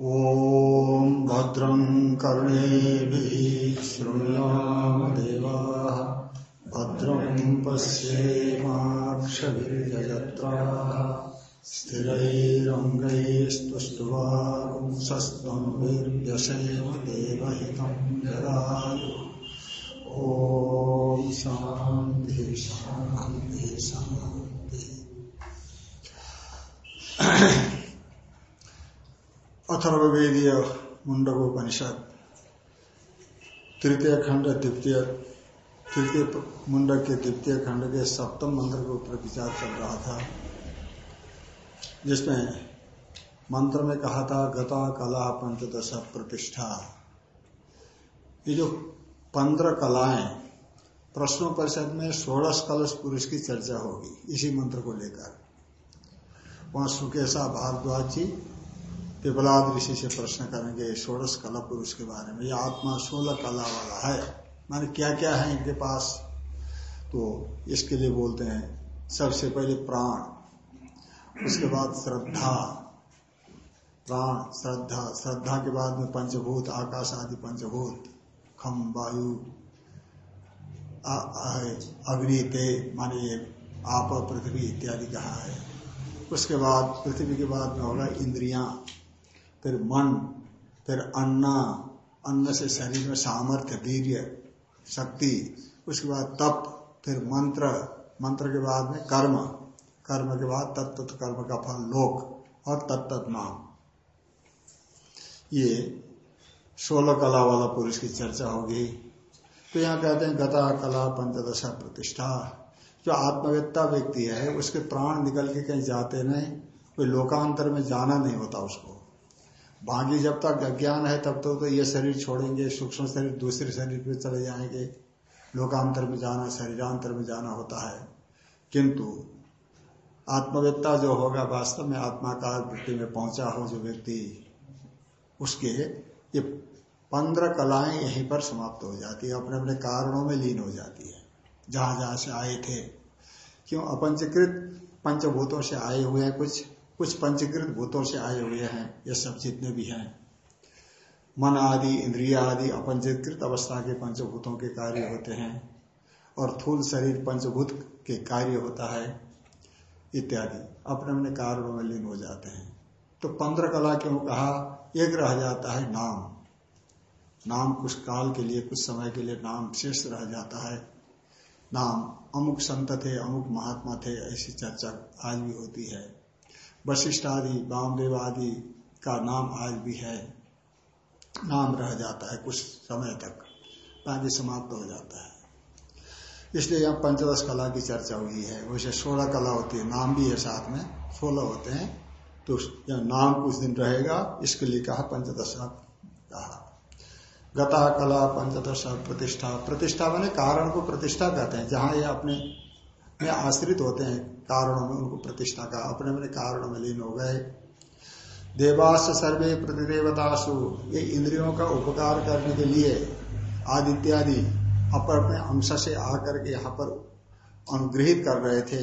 ॐ भद्रं कर्णेभिः शृणुयामदेवाः भद्रं पश्येमाक्षभिर्यजत्राः स्थिरैरङ्गैस्तुष्ट्वांसस्तम्भिर्व्यसेम देवहितं जरायु ॐ शान्तिः शान्तिः। अथर्वेदीय मुंडकोपनिषद तृतीय खंड, द्वितीय, तृतीय मुंडक के द्वितीय खंड के सप्तम मंत्र के ऊपर विचार चल रहा था, जिसमें मंत्र में कहा था, गता कला पंचदश प्रतिष्ठा। ये जो पंद्रह कलाएँ प्रश्नों परिषद में सोलह कलश पुरुष की चर्चा होगी, इसी मंत्र को लेकर। वहाँ सुकेशा भारद्वाज पिपलाद ऋषि से प्रश्न करेंगे, षोड़श कला पुरुष के बारे में यह आत्मा सोलह कला वाला है। माने क्या क्या है इनके पास? तो इसके लिए बोलते हैं, सबसे पहले प्राण, उसके बाद श्रद्धा। प्राण, श्रद्धा श्रद्धा के बाद में पंचभूत, आकाश आदि पंचभूत, खम, वायु अग्नि ते माने ये आप, पृथ्वी इत्यादि कहा है। उसके बाद, पृथ्वी के बाद में होगा इंद्रियाँ। फिर मन, फिर अन्न अन्न से शरीर में सामर्थ्य, वीर्य, शक्ति, उसके बाद तप, फिर मंत्र मंत्र के बाद में कर्म कर्म के बाद तत्त कर्म का फल लोक और तत्त नाम। ये सोलह कला वाला पुरुष की चर्चा होगी। तो यहाँ कहते हैं गता, कला, पंचदशा, प्रतिष्ठा। जो आत्मवेत्ता व्यक्ति है, उसके प्राण निकल के कहीं जाते नहीं, कोई लोकांतर में जाना नहीं होता उसको। बाकी जब तक अज्ञान है तब तक तो, ये शरीर छोड़ेंगे सूक्ष्म शरीर दूसरे शरीर पे चले जाएँगे। लोकांतर में जाना शरीरांतर में जाना होता है। किंतु आत्मवेत्ता जो होगा वास्तव में आत्माकार वृत्ति में पहुँचा हो जो व्यक्ति उसके ये पंद्रह कलाएँ यहीं पर समाप्त हो जाती है अपने अपने कारणों में लीन हो जाती है। जहाँ जहाँ से आए थे। क्यों? अपंचकृत पंचभूतों से आए हुए हैं कुछ। कुछ पंचकृत भूतों से आए हुए हैं, ये सब जितने भी हैं। मन आदि, इंद्रिया आदि अपंचीकृत अवस्था के पंचभूतों के कार्य होते हैं, और थूल शरीर पंचभूत के कार्य होता है, इत्यादि। अपने अपने कारणों में लीन हो जाते हैं। तो पंद्रह कला क्यों कहा? एक रह जाता है नाम। नाम कुछ काल के लिए, कुछ समय के लिए नाम शेष रह जाता है। नाम अमुक संत थे, अमुक महात्मा थे, ऐसी चर्चा आज भी होती है। वशिष्ठ आदि वामदेव आदि का नाम आज भी है। नाम रह जाता है कुछ समय तक बाकी समाप्त हो जाता है। इसलिए यहाँ पंचदश कला की चर्चा हुई है। वैसे सोलह कला होती है, नाम भी है साथ में, सोलह होते हैं। तो यह नाम कुछ दिन रहेगा, इसके लिए कहा पंचदश कहा। गता कला, पंचदश प्रतिष्ठा। प्रतिष्ठा मैंने कारण को प्रतिष्ठा कहते हैं, जहाँ ये अपने में आश्रित होते हैं। कारणों में उनको प्रतिष्ठा का। अपने अपने कारणों में लीन हो गए। देवास सर्वे प्रतिदेवतासु, ये इंद्रियों का उपकार करने के लिए आदित्यादि अपर अपने अंश से आकर के यहाँ पर अनुग्रहित कर रहे थे।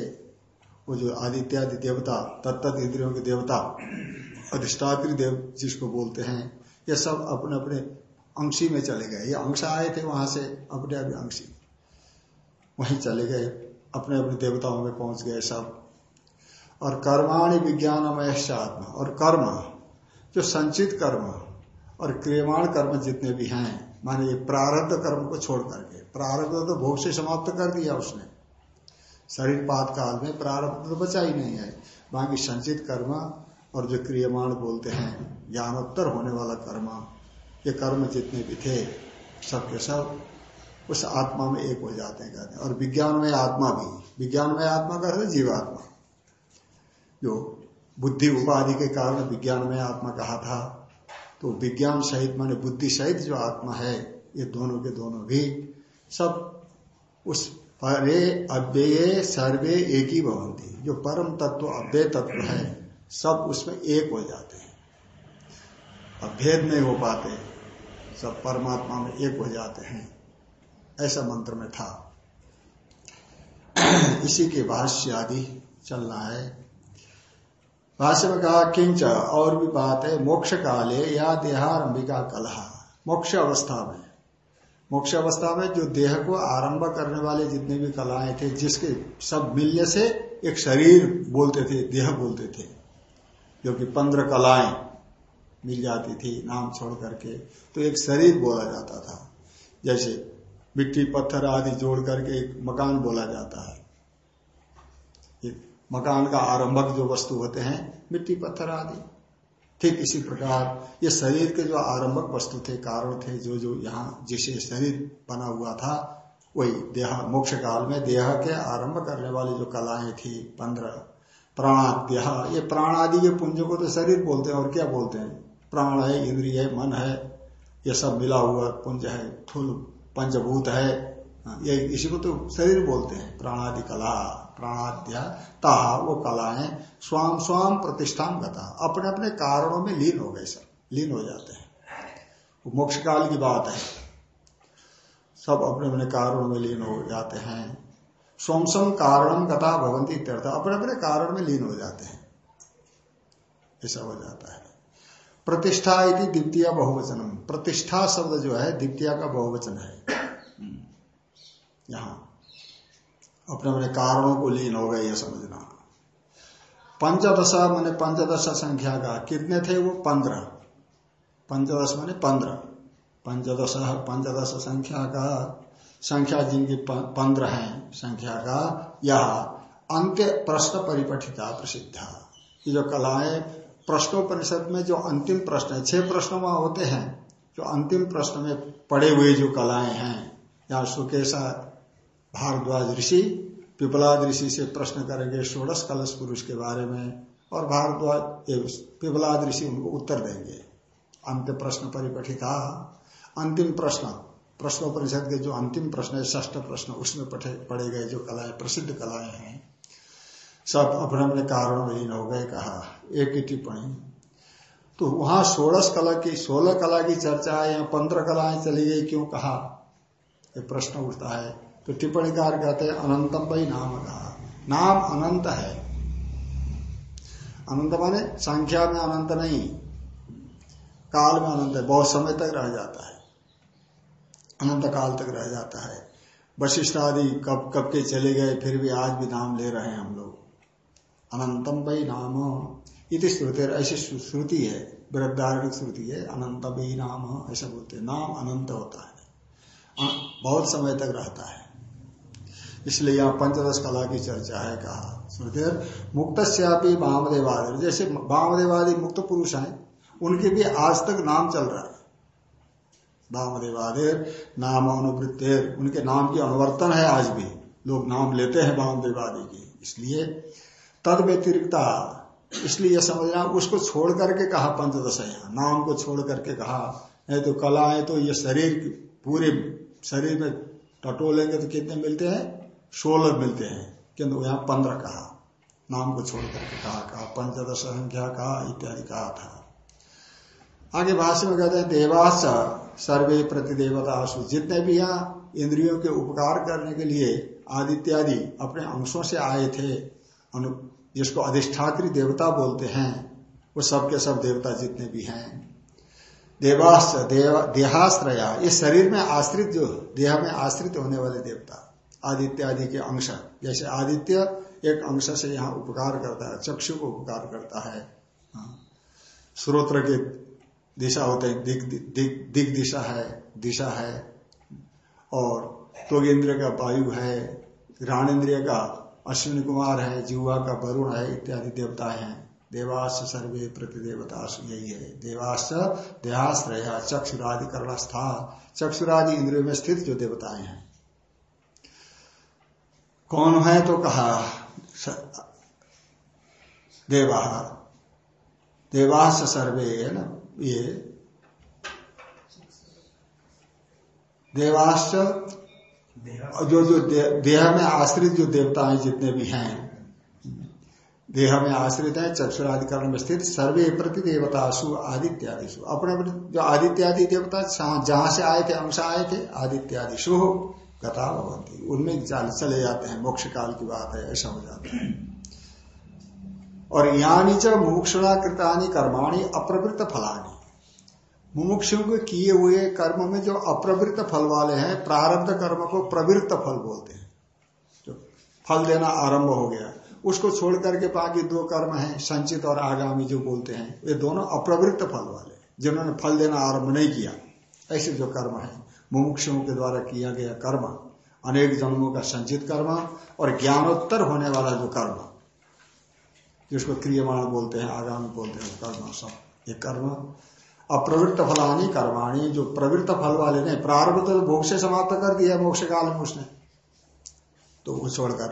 वो जो आदित्यादि देवता तत्त इंद्रियों के देवता, अधिष्ठात्री देव जिसको बोलते हैं, ये सब अपने अपने अंशी में चले गए। ये अंश आए थे वहाँ से, अपने अपने अंशी वहीं चले गए। अपने अपने देवताओं में पहुँच गए सब। और कर्माणि विज्ञानमय आत्मा और कर्म, जो संचित कर्म और क्रियमाण कर्म जितने भी हैं, माने ये प्रारब्ध कर्म को छोड़ करके, प्रारब्ध तो भोग से समाप्त कर दिया उसने। शरीर पात काल में प्रारब्ध तो बचा ही नहीं है। बाकी संचित कर्म और जो क्रियमाण बोलते हैं, ज्ञानोत्तर होने वाला कर्म, ये कर्म जितने भी थे, सबके सब उस आत्मा में एक हो जाते हैं कहते हैं। और विज्ञान में आत्मा भी विज्ञान में आत्मा कहते जीवात्मा। जो बुद्धि उपाधि के कारण विज्ञान में आत्मा कहा था तो विज्ञान सहित माने बुद्धि सहित जो आत्मा है, ये दोनों के दोनों भी सब उस परे अव्यय सर्वे एक ही भवंती जो परम तत्व, अव्यय तत्व है, सब उसमें एक हो जाते हैं। अभेद नहीं हो पाते, सब परमात्मा में एक हो जाते हैं। ऐसा मंत्र में था। इसी के भाष्य आदि चल रहा है। भाष्य में कहा, किंच और भी बात है, मोक्ष काले या देहारंभिका कलहा। मोक्ष अवस्था में। मोक्ष अवस्था में जो देह को आरंभ करने वाले जितने भी कलाएँ थे, जिसके सब मिलने से एक शरीर बोलते थे, देह बोलते थे, जो कि पंद्रह कलाएँ मिल जाती थी, नाम छोड़ करके तो एक शरीर बोला जाता था। जैसे मिट्टी, पत्थर आदि जोड़ करके एक मकान बोला जाता है। एक मकान का आरंभक जो वस्तु होते हैं, मिट्टी, पत्थर आदि। ठीक इसी प्रकार, ये शरीर के जो आरंभक वस्तु थे, कारण थे, जो जो यहाँ जिसे शरीर बना हुआ था, वही देह, मोक्ष काल में देह के आरंभ करने वाली जो कलाएँ थी, पंद्रह। प्राणाद्य ये प्राण आदि के पुंज को तो शरीर बोलते हैं, और क्या बोलते हैं? प्राण है, इंद्रिय है, मन है, ये सब मिला हुआ पुंज है थुल पंचभूत है। ये इसी को तो शरीर बोलते हैं। प्राणादि कला, प्राणाध्या ता वो कलाएँ स्वाम स्वाम प्रतिष्ठान गता। अपने अपने कारणों में लीन हो गए सब। लीन हो जाते हैं। मोक्ष काल की बात है। सब अपने अपने कारणों में लीन हो जाते हैं। स्वम स्वम कारणम गता भवंती तीर्थ अपने अपने कारण में लीन हो जाते हैं। ऐसा हो जाता है। प्रतिष्ठा यदि द्वितीय बहुवचनम। प्रतिष्ठा शब्द जो है, द्वितीय का बहुवचन है। यहाँ। अपने अपने कारणों को लीन हो गए यह समझना। पंचदशा मैंने पंचदशा संख्या का कितने थे वो? पंद्रह। पंचदश मैंने पंद्रह। पंचदश पंचदश संख्या का संख्या जिनकी पंद्रह है, संख्या का यह अंत्य प्रश्न परिपठिता प्रसिद्ध। ये जो कलाएँ प्रश्नोपनिषद में जो अंतिम प्रश्न है, छह प्रश्नों में होते हैं, जो अंतिम प्रश्न में पड़े हुए जो कलाएँ हैं, या सुकेशा भारद्वाज ऋषि, पिपलाद ऋषि से प्रश्न करेंगे षोड़श कलश पुरुष के बारे में, और भारद्वाज पिपलाद ऋषि उनको उत्तर देंगे। अंत प्रश्न परिपठिता अंतिम प्रश्न, प्रश्नोपनिषद के जो अंतिम प्रश्न है ष्ठ प्रश्न, उसमें पढ़े गए जो कलाएँ, प्रसिद्ध कलाएँ हैं, सब अपने अपने कारणों में हो गए कहा। एक ही टिप्पणी तो वहाँ सोलह कला की, सोलह कला की चर्चा है या पंद्रह कलाएँ चली गई, क्यों कहा? ये प्रश्न उठता है तो टिप्पणीकार कहते हैं अनंतम भाई नाम कहा नाम अनंत है। अनंत माने संख्या में अनंत नहीं, काल में अनंत है, बहुत समय तक रह जाता है। अनंत काल तक रह जाता है। वशिष्ठ आदि कब कब के चले गए, फिर भी आज भी नाम ले रहे हैं हम लोग। अनंतम भाई नाम। इति श्रुति ऐसी श्रुति है वृद्धार्मिक श्रुति है, अनंत भाई नाम, ऐसा बोलते नाम अनंत होता है। बहुत समय तक रहता है। इसलिए यहाँ पंचदश कला की चर्चा है कहा। सुनते मुक्त श्यापी वामदेवादि। जैसे वामदेवादी मुक्त पुरुष हैं, उनके भी आज तक नाम चल रहा है। वामदेवादेर नाम अनुवृत्तेर उनके नाम की अनुवर्तन है आज भी। लोग नाम लेते हैं वामदेवादी की। इसलिए तद व्यतिरिक्ता, इसलिए समझना, उसको छोड़ करके कहा पंचदश यहाँ। नाम को छोड़ करके कहा। नहीं तो कला है तो ये शरीर पूरे शरीर में टटोलेंगे तो कितने मिलते हैं? सोलह मिलते हैं किंतु यहाँ पंद्रह कहा। नाम को छोड़ करके कहा कहा, पंचदश संख्या कहा, इत्यादि कहा था। आगे भाष्य में कहते हैं देवास सर्वे प्रति देवतासु जितने भी यहाँ इंद्रियों के उपकार करने के लिए आदित्यादि अपने अंशों से आए थे जिसको अधिष्ठात्री देवता बोलते हैं, वो सब के सब देवता जितने भी हैं। देवास देव, देहाश्रया, इस शरीर में आश्रित जो, देह में आश्रित होने वाले देवता। आदित्य आदि के अंश। जैसे आदित्य एक अंश से यहाँ उपकार करता है, चक्षु को उपकार करता है। स्रोत्र हाँ। के दिशा होते हैं, दिग दिग दिग दिशा है दिशा है, और त्वगेंद्र का वायु है घ्राणेन्द्रिय का अश्विनी कुमार है जीवा का वरुण है, इत्यादि देवताएँ है। देवास सर्वे प्रतिदेवता यही है। देवास, देहाश्रय, चक्षुरादि करणस्था। चक्षुरादि इंद्रियों में स्थित जो देवताएँ हैं। कौन है तो कहा देवा देवास सर्वे, है ना? ये। देवास जो जो देह में आश्रित जो देवता हैं जितने भी हैं, देह में आश्रित है चक्षुराधिकरण में स्थित सर्वे प्रति देवतासु आदित्यादिशु अपने अपने जो आदित्यादि देवता, जहाँ से आए थे, अंश आए थे आदित्यादिशु गता भवंती उनमें चले जाते हैं मोक्ष काल की बात है, ऐसा हो जाता है। और यानी च मुमुक्षुणा कृतानी कर्माणी अप्रवृत्त फलानी। मुमुक्षु के किए हुए कर्म में जो अप्रवृत्त फल वाले हैं, प्रारब्ध कर्म को प्रवृत्त फल बोलते हैं। जो फल देना आरंभ हो गया, उसको छोड़ करके बाकी दो कर्म हैं, संचित और आगामी जो बोलते हैं, वे दोनों अप्रवृत्त फल वाले जिन्होंने फल देना आरंभ नहीं किया। ऐसे जो कर्म है मुमुक्षुओं के द्वारा किया गया कर्म, अनेक जन्मों का संचित कर्म और ज्ञानोत्तर होने वाला जो कर्म, जिसको क्रियमाण बोलते हैं, आगामी बोलते हैं, कर्म सब, ये कर्म, अप्रवृत्त फलानी कर्माणी, जो प्रवृत्त फल वाले ने प्रारंभ तो भोग से समाप्त कर दिया मोक्ष काल में उसने। तो वो छोड़कर,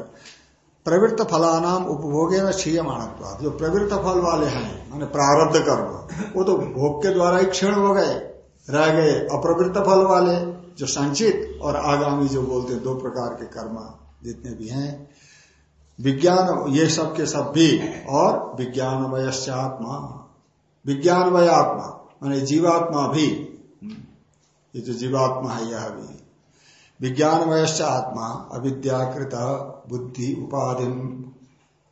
प्रवृत्त फलानाम उपभोगे न क्षीयमाणत्व जो प्रवृत्त फल वाले हैं, माने प्रारब्ध कर्म, वो तो भोग के द्वारा ही क्षीण हो गए। रह गए अप्रवृत्त फल वाले, जो संचित और आगामी जो बोलते दो प्रकार के कर्म जितने भी हैं। विज्ञान, ये सब के सब भी, और विज्ञानमय आत्मा विज्ञानमय आत्मा माने जीवात्मा भी। ये जो जीवात्मा है, यह भी। विज्ञान विज्ञानमय आत्मा अविद्याकृत बुद्धि उपाधि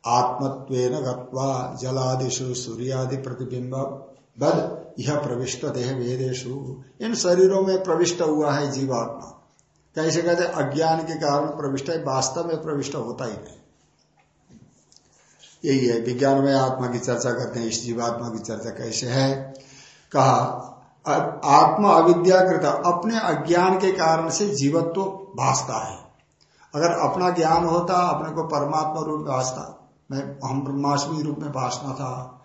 आत्मत्व गत्वा जलादिशु सूर्यादि प्रतिबिंब बद यह प्रविष्ट देह वेदेशु इन शरीरों में प्रविष्ट हुआ है जीवात्मा। कैसे कहते अज्ञान के कारण प्रविष्ट है, वास्तव में प्रविष्ट होता ही नहीं। यही है, विज्ञान में आत्मा की चर्चा करते हैं, इस जीवात्मा की चर्चा कैसे है? कहा आत्मा अविद्या अविद्याकृत, अपने अज्ञान के कारण से जीवत्व तो भासता है। अगर अपना ज्ञान होता, अपने को परमात्मा रूप में भासता, मैं, हम ब्रह्माष्टमी रूप में भाषना था।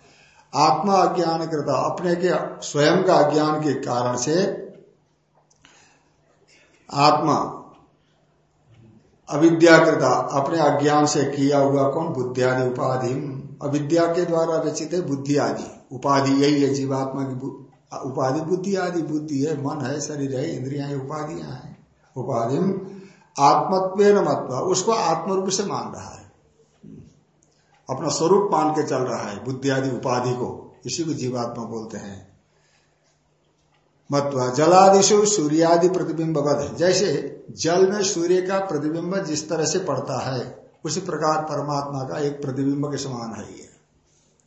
आत्मा अज्ञान करता अपने के स्वयं का अज्ञान के कारण से आत्मा अविद्याकृता, अपने अज्ञान से किया हुआ कौन? बुद्धियादि, उपाधि। अविद्या के द्वारा रचित है बुद्धि आदि उपाधि यही है, जीवात्मा की उपाधि बुद्धि आदि बुद्धि है, मन है, शरीर है, इंद्रिया है, उपाधियाँ हैं। उपाधि आत्मत्व मत्व, उसको आत्मरूप से मान रहा है। अपना स्वरूप मान के चल रहा है, बुद्धि आदि, उपाधि को। इसी को जीवात्मा बोलते हैं। मत्वा जलादिशु सूर्यादि प्रतिबिंब जैसे जल में सूर्य का प्रतिबिंब जिस तरह से पड़ता है, उसी प्रकार परमात्मा का एक प्रतिबिंब के समान है ये।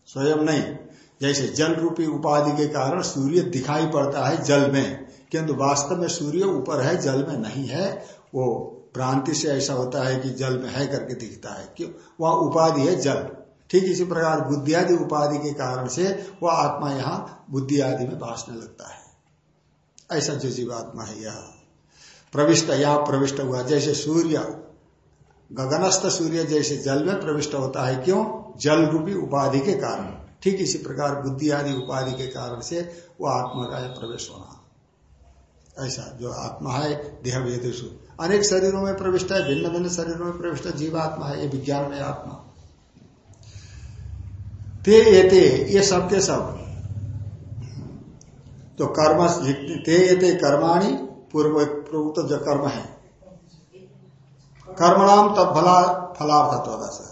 स्वयं नहीं। जैसे जल रूपी उपाधि के कारण सूर्य दिखाई पड़ता है जल में, किंतु वास्तव में सूर्य ऊपर है, जल में नहीं है, वो भ्रांति से ऐसा होता है कि जल में है करके दिखता है। क्यों? वह उपाधि है जल। ठीक इसी प्रकार बुद्धि आदि उपाधि के कारण से वह आत्मा यहाँ बुद्धि आदि में भाषने लगता है। ऐसा जो जीवात्मा है यह। प्रविष्ट या प्रविष्ट हुआ। जैसे सूर्य, गगनस्थ सूर्य जैसे जल में प्रविष्ट होता है, क्यों? जल रूपी उपाधि के कारण। ठीक इसी प्रकार बुद्धि आदि उपाधि के कारण से वह आत्मा का प्रवेश होना। ऐसा, जो आत्मा है देह वेदेशु अनेक शरीरों में प्रविष्ट है, भिन्न भिन्न शरीरों में प्रविष्ट जीवात्मा है, ये विज्ञान में आत्मा। ते ये ये सब के सब। तो कर्म, ते ये कर्माणी, पूर्व प्रभुत्व जो कर्म है। कर्मणाम तत्फला फलार्थत्व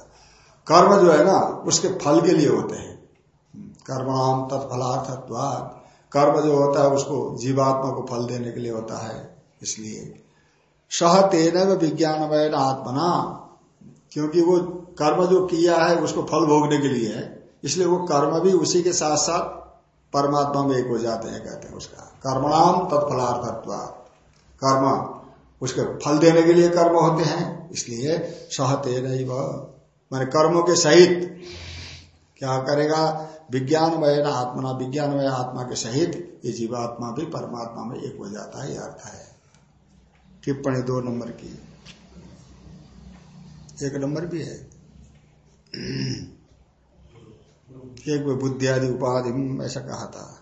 कर्म जो है ना, उसके फल के लिए होते हैं। कर्मणाम तत्फलार्थत्व कर्म जो होता है उसको जीवात्मा को फल देने के लिए होता है, इसलिए। सह तेन विज्ञानमय आत्मना, क्योंकि वो कर्म जो किया है उसको फल भोगने के लिए है इसलिए वो कर्म भी उसी के साथ साथ परमात्मा में एक हो जाते हैं, कहते हैं उसका। कर्मणाम तत्फलार्थत्व। कर्म उसके फल देने के लिए कर्म होते हैं, इसलिए सहते नहीं वह मान कर्मों के सहित क्या करेगा? विज्ञानमय आत्मना विज्ञानमय आत्मा के सहित ये जीवात्मा भी परमात्मा में एक हो जाता है अर्थ है। टिप्पणी दो नंबर की। एक नंबर भी है। एक बुद्धियादि उपाधि, ऐसा कहा था।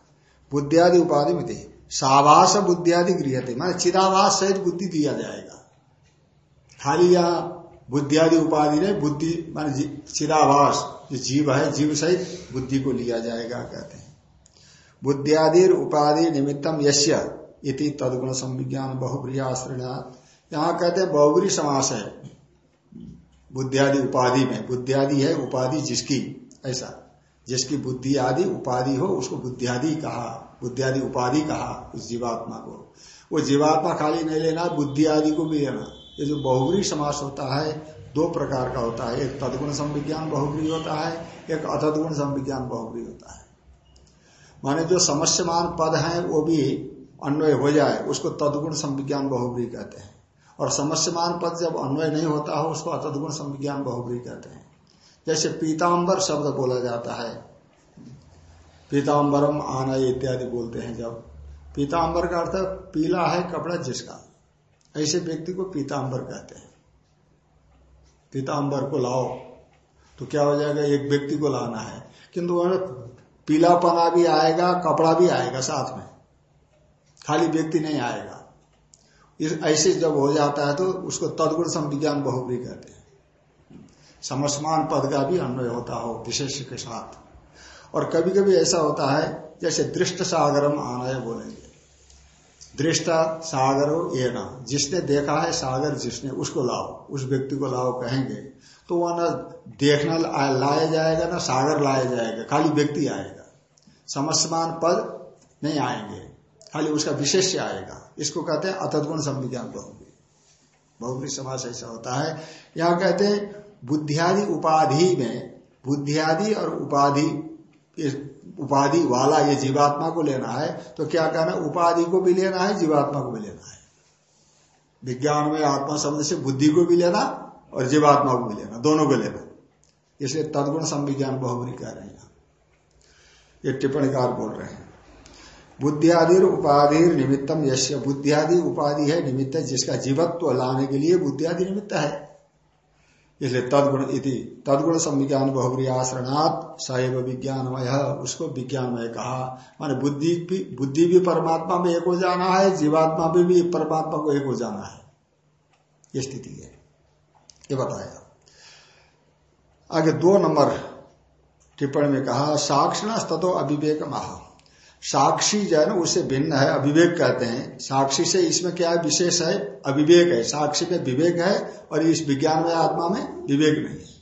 बुद्धियादि उपाधि में थी। सावास बुद्धियादि गृह थे माने चिदावास सहित बुद्धि दिया जाएगा। खाली यहाँ बुद्धियादि उपाधि ने बुद्धि मान चिदावास। जो जीव है, जीव सहित बुद्धि को लिया जाएगा, कहते हैं। बुद्धियादि उपाधि निमित्तम यश्य इति तदगुण संविज्ञान बहुप्रियाश्रणात् यहाँ कहते हैं बहुबरी समास है। बुद्धियादि उपाधि में, बुद्धियादि है उपाधि जिसकी, ऐसा। जिसकी बुद्धि आदि उपाधि हो, उसको बुद्धियादि कहा, बुद्धियादि उपाधि कहा उस जीवात्मा को। वो जीवात्मा खाली नहीं लेना बुद्धि आदि को भी लेना। ये जो बहुबरी समास होता है दो प्रकार का होता है। एक तदगुण संविज्ञान बहुग्री होता है, एक अतदगुण संविज्ञान बहुग्री होता है। माने जो समस्यमान पद हैं, वो भी अन्वय हो जाए, उसको तदगुण संविज्ञान बहुग्री कहते हैं। और समस्यमान पद जब अन्वय नहीं होता हो, उसको अतदगुण संविज्ञान बहुग्री कहते हैं। जैसे पीताम्बर शब्द बोला जाता है। पीताम्बरम आना इत्यादि बोलते हैं जब। पीताम्बर का अर्थ पीला है कपड़ा जिसका। ऐसे व्यक्ति को पीताम्बर कहते हैं। पीताम्बर को लाओ तो क्या हो जाएगा? एक व्यक्ति को लाना है। किंतु वह पीलापना भी आएगा, कपड़ा भी आएगा साथ में, खाली व्यक्ति नहीं आएगा। इस, ऐसे जब हो जाता है तो उसको तदगुण संविज्ञान बहुग्री कहते हैं। समस्मान पद का भी अन्वय होता हो विशेष के साथ। और कभी कभी ऐसा होता है, जैसे दृष्ट सागरम आनय बोलेंगे। दृष्टा सागर ये ना जिसने देखा है सागर, जिसने उसको लाओ, उस व्यक्ति को लाओ कहेंगे तो वह ना देखना लाया जाएगा, ना सागर लाया जाएगा, खाली व्यक्ति आएगा। समस्मान पद नहीं आएँगे, खाली उसका विशेष आएगा। इसको कहते हैं अतदगुण संविज्ञान बहुबरी बहुबरी समाज ऐसा होता है। यहाँ कहते हैं, बुद्धियादि उपाधि में, बुद्धियादि और उपाधि उपाधि वाला ये जीवात्मा को लेना है तो क्या कहना उपाधि को भी लेना है, जीवात्मा को भी लेना है। विज्ञान में आत्मा शब्द से बुद्धि को भी लेना और जीवात्मा को भी लेना, दोनों को लेना। इसलिए तदगुण संविज्ञान बहुबरी कह रहे हैं ये टिप्पणीकार बोल रहे हैं। बुद्धियादि उपाधि निमित्तम यश बुद्धियादि उपाधि है निमित्त जिसका जीवत्व लाने के लिए बुद्धियादि निमित्त है। इसलिए तदगुण इति। तदगुण संविज्ञान बहुबरी आश्रणात् सैव विज्ञानमय। उसको विज्ञानमय कहा। माने बुद्धि भी बुद्धि भी परमात्मा में एक हो जाना है, जीवात्मा में भी परमात्मा को एक हो जाना है। ये स्थिति है। ये बताया। आगे दो नंबर टिप्पणी में कहा साक्षण तथो अविवेक महा साक्षी जो है ना उससे भिन्न है, अविवेक कहते हैं। साक्षी से इसमें क्या है? विशेष है, अविवेक है। साक्षी में विवेक है और इस विज्ञान में आत्मा में विवेक नहीं है।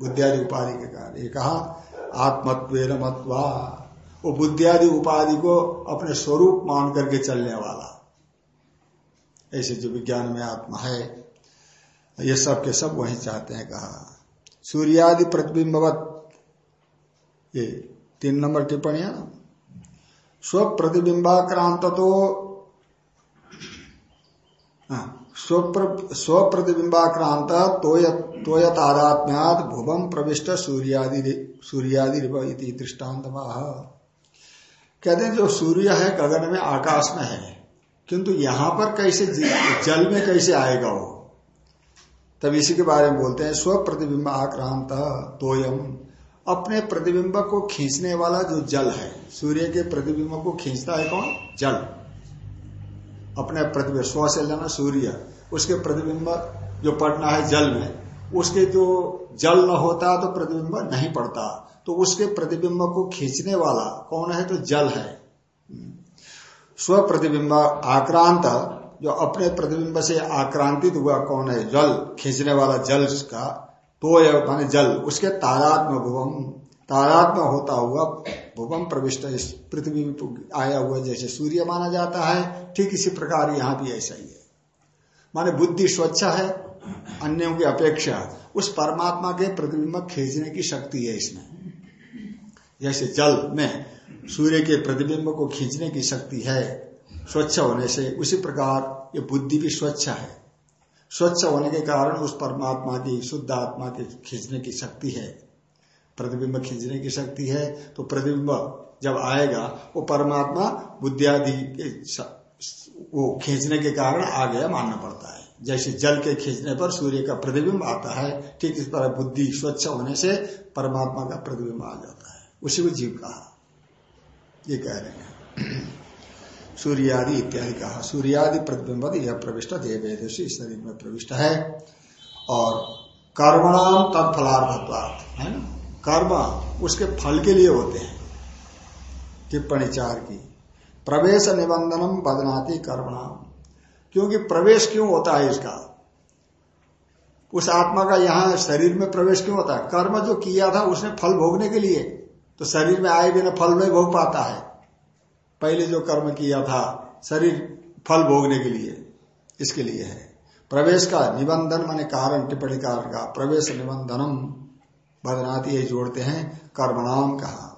बुद्धियादि उपाधि के कारण। ये कहा आत्मत्व मतवा। वो बुद्धियादि उपाधि को अपने स्वरूप मान करके चलने वाला। ऐसे जो विज्ञान में आत्मा है, ये सब के सब वही चाहते हैं, कहा। सूर्यादि प्रतिबिंबवत। ये तीन नंबर टिप्पणियाँ। स्व प्रतिबिंबाक्रांत तो स्व प्रतिबिंबाक्रांत तोयत आदात्म्यात भुवम प्रविष्ट सूर्यादि सूर्यादि दृष्टांत वाह कहते जो सूर्य है, गगन में, आकाश में है, किंतु यहाँ पर कैसे जल में कैसे आएगा वो? तब इसी के बारे में बोलते हैं स्व प्रतिबिंब आक्रांत तोयम। अपने प्रतिबिंब को खींचने वाला जो जल है, सूर्य के प्रतिबिंब को खींचता है कौन? जल। अपने प्रतिबिंब, स्व से लेना सूर्य। उसके प्रतिबिंब जो पड़ना है जल में, उसके जो जल न होता तो प्रतिबिंब नहीं पड़ता। तो उसके प्रतिबिंब को खींचने वाला कौन है? तो जल है। स्व प्रतिबिंब आक्रांत, जो अपने प्रतिबिंब से आक्रांतित हुआ कौन है? जल। खींचने वाला जल का तो माने जल, उसके तारात्म भुवम तारात्म होता हुआ भुवम प्रविष्ट इस पृथ्वी में आया हुआ जैसे सूर्य माना जाता है, ठीक इसी प्रकार यहाँ भी ऐसा ही है। माने बुद्धि स्वच्छ है, अन्यों की अपेक्षा, उस परमात्मा के प्रतिबिंब खींचने की शक्ति है इसमें। जैसे जल में सूर्य के प्रतिबिंब को खींचने की शक्ति है, स्वच्छ होने से उसी प्रकार ये बुद्धि भी स्वच्छ है। स्वच्छ होने के कारण उस परमात्मा की, शुद्ध आत्मा की खींचने की शक्ति है। प्रतिबिंब खींचने की शक्ति है तो प्रतिबिंब जब आएगा, वो परमात्मा बुद्धियादि वो खींचने के कारण आ गया मानना पड़ता है। जैसे जल के खींचने पर सूर्य का प्रतिबिंब आता है, ठीक इस तरह बुद्धि स्वच्छ होने से परमात्मा का प्रतिबिंब आ जाता है। उसी को जीव कहा। ये कह रहे हैं। सूर्यादि इत्यादि कहा। सूर्यादि प्रतिबिंब यह प्रविष्ट, देवेदशी शरीर में प्रविष्ट है। और कर्मणाम तत्फलार्थत्वात् है ना? कर्म उसके फल के लिए होते हैं। टिप्पणी चार की, प्रवेश निबंधनम बदनाती कर्मणाम क्योंकि प्रवेश क्यों होता है इसका? उस आत्मा का यहाँ शरीर में प्रवेश क्यों होता है? कर्म जो किया था उसने फल भोगने के लिए। तो शरीर में आए बिना फल नहीं भोग पाता है। पहले जो कर्म किया था, शरीर फल भोगने के लिए, इसके लिए है। प्रवेश का निबंधन, माने कारण, टिप्पणी कारण का प्रवेश निबंधनम बदनाती ये जोड़ते हैं कर्मणाम कहा।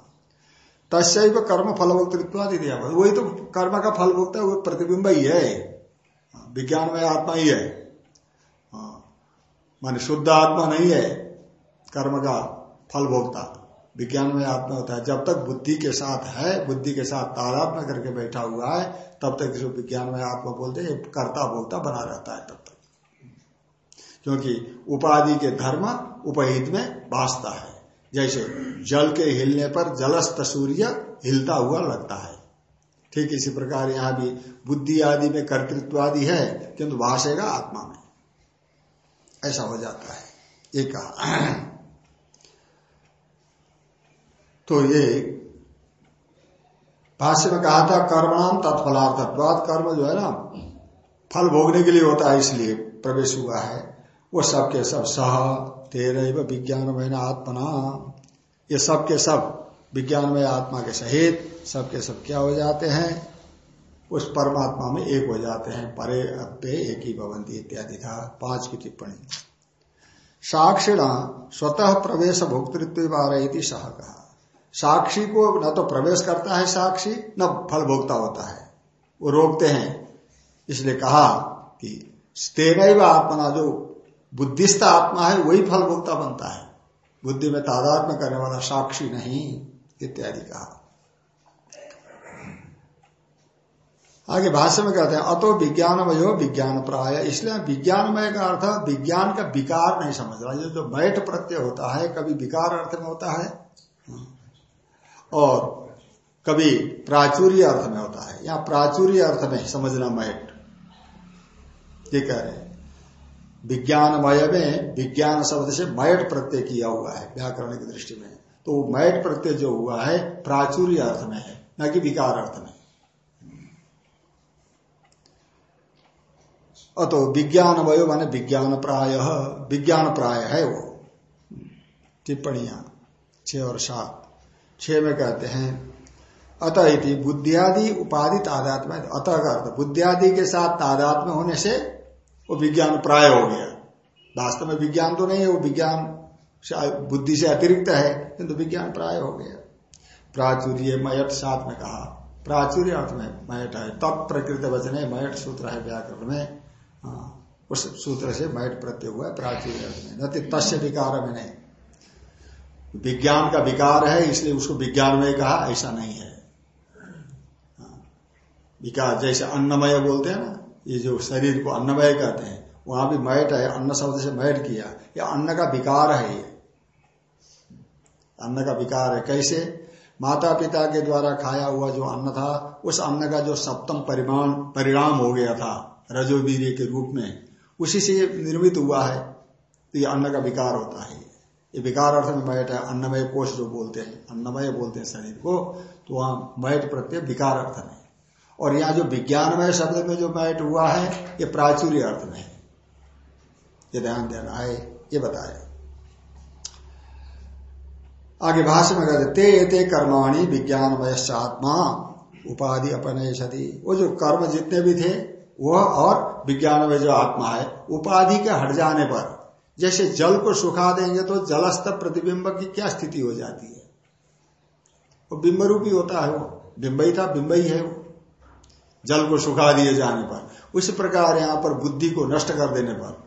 तस्व कर्म फलभोक्तृत्वादि दिया। वही तो कर्म का फल भोगता है वो प्रतिबिंब ही है। विज्ञान में आत्मा ही है। मान शुद्ध आत्मा नहीं है कर्म का फल भोगता विज्ञान में आत्मा होता है। जब तक बुद्धि के साथ है, बुद्धि के साथ तादात्मा करके बैठा हुआ है, तब तक इसको विज्ञान में आत्मा बोलते हैं कर्ता भोगता बना रहता है तब तक। क्योंकि उपाधि के धर्म उपहित में भासता है। जैसे जल के हिलने पर जलस्त सूर्य हिलता हुआ लगता है। ठीक इसी प्रकार यहाँ भी बुद्धि आदि में कर्तृत्व आदि है, किंतु भाषेगा आत्मा में। ऐसा हो जाता है। ये कहा। तो ये भाष्य में कहा था कर्मणाम तत्फलार्थत्वाद कर्म जो है ना, फल भोगने के लिए होता है, इसलिए प्रवेश हुआ है। वो सबके सब सह तेरह विज्ञान में आत्मना। ये सब के सब विज्ञान में आत्मा के सहित सबके सब क्या हो जाते हैं? उस परमात्मा में एक हो जाते हैं, परे अपे एक ही भवंती इत्यादि था, पाँच की टिप्पणी। साक्षिणा, स्वतः प्रवेश भोक्तृत्व बारह सह कहा। साक्षी को न तो प्रवेश करता है साक्षी, न फल भोगता होता है। वो रोकते हैं। इसलिए कहा कि तेन आत्मा जो बुद्धिस्त आत्मा है, वही फल भोक्ता बनता है। बुद्धि में तादात्म करने वाला साक्षी नहीं, इत्यादि कहा। आगे भाष्य में कहते हैं, अतो विज्ञानमय हो विज्ञान प्राय। इसलिए विज्ञानमय का अर्थ, विज्ञान का विकार नहीं समझ रहा ये जो बैठ प्रत्यय होता है, कभी विकार अर्थ में होता है? और कभी प्राचुर्य अर्थ में होता है, या प्राचुर्य अर्थ में समझना मैट ये कह रहे हैं। विज्ञानमय में, विज्ञान शब्द से मैट प्रत्यय किया हुआ है, व्याकरण की दृष्टि में। तो मैट प्रत्यय जो हुआ है, प्राचुर्य अर्थ में है, न कि विकार अर्थ में। अतो विज्ञान वयो माने विज्ञान प्राय विज्ञान प्राय है वो। टिप्पणियाँ छ और सात। छ में कहते हैं अतः इति बुद्धियादि उपाधि तादात्म अतः का बुद्धियादि के साथ तादात्म होने से वो विज्ञान प्राय हो गया। वास्तव में विज्ञान तो नहीं है वो विज्ञान बुद्धि से अतिरिक्त है किंतु विज्ञान प्राय हो गया। प्राचुर्य मयट साथ में कहा। प्राचुर्य अर्थ में मयट है तत् प्रकृत वचन है मयट सूत्र है व्याकरण में। हाँ, उस सूत्र से मयट प्रत्यय हुआ है प्राचुर्य अर्थ में। न तस्य विकार में नहीं। विज्ञान का विकार है, इसलिए उसको विज्ञान में कहा, ऐसा नहीं है। विकार, जैसे अन्नमय बोलते हैं ना, ये जो शरीर को अन्नमय कहते हैं, वहाँ भी मैट है, अन्न शब्द से मैट किया। ये अन्न का विकार है ये। अन्न का विकार है। कैसे? माता पिता के द्वारा खाया हुआ जो अन्न था, उस अन्न का जो सप्तम परिमाण, परिणाम हो गया था रजोवीर के रूप में, उसी से निर्मित हुआ है। तो ये अन्न का विकार होता है। ये विकार अर्थ में मैट है, अन्नमय कोष जो बोलते हैं, अन्नमय बोलते हैं शरीर को तो वहाँ मैट प्रत्यय विकार अर्थ में और यहाँ जो विज्ञानमय शब्द में जो मैट हुआ है, ये प्राचुर्य अर्थ में है। ये ध्यान देना है ये बताया आगे भाष्य में कहते ते कर्माणी विज्ञानमय आत्मा उपाधि अपने सती वो जो कर्म जितने भी थे, वह और विज्ञान में जो आत्मा है, उपाधि के हट जाने पर जैसे जल को सुखा देंगे तो जलस्थ प्रतिबिंब की क्या स्थिति हो जाती है? वो बिंब रूपी होता है वो। बिंब ही था, बिंब ही है वो। जल को सुखा दिए जाने पर। उसी प्रकार यहाँ पर बुद्धि को नष्ट कर देने पर।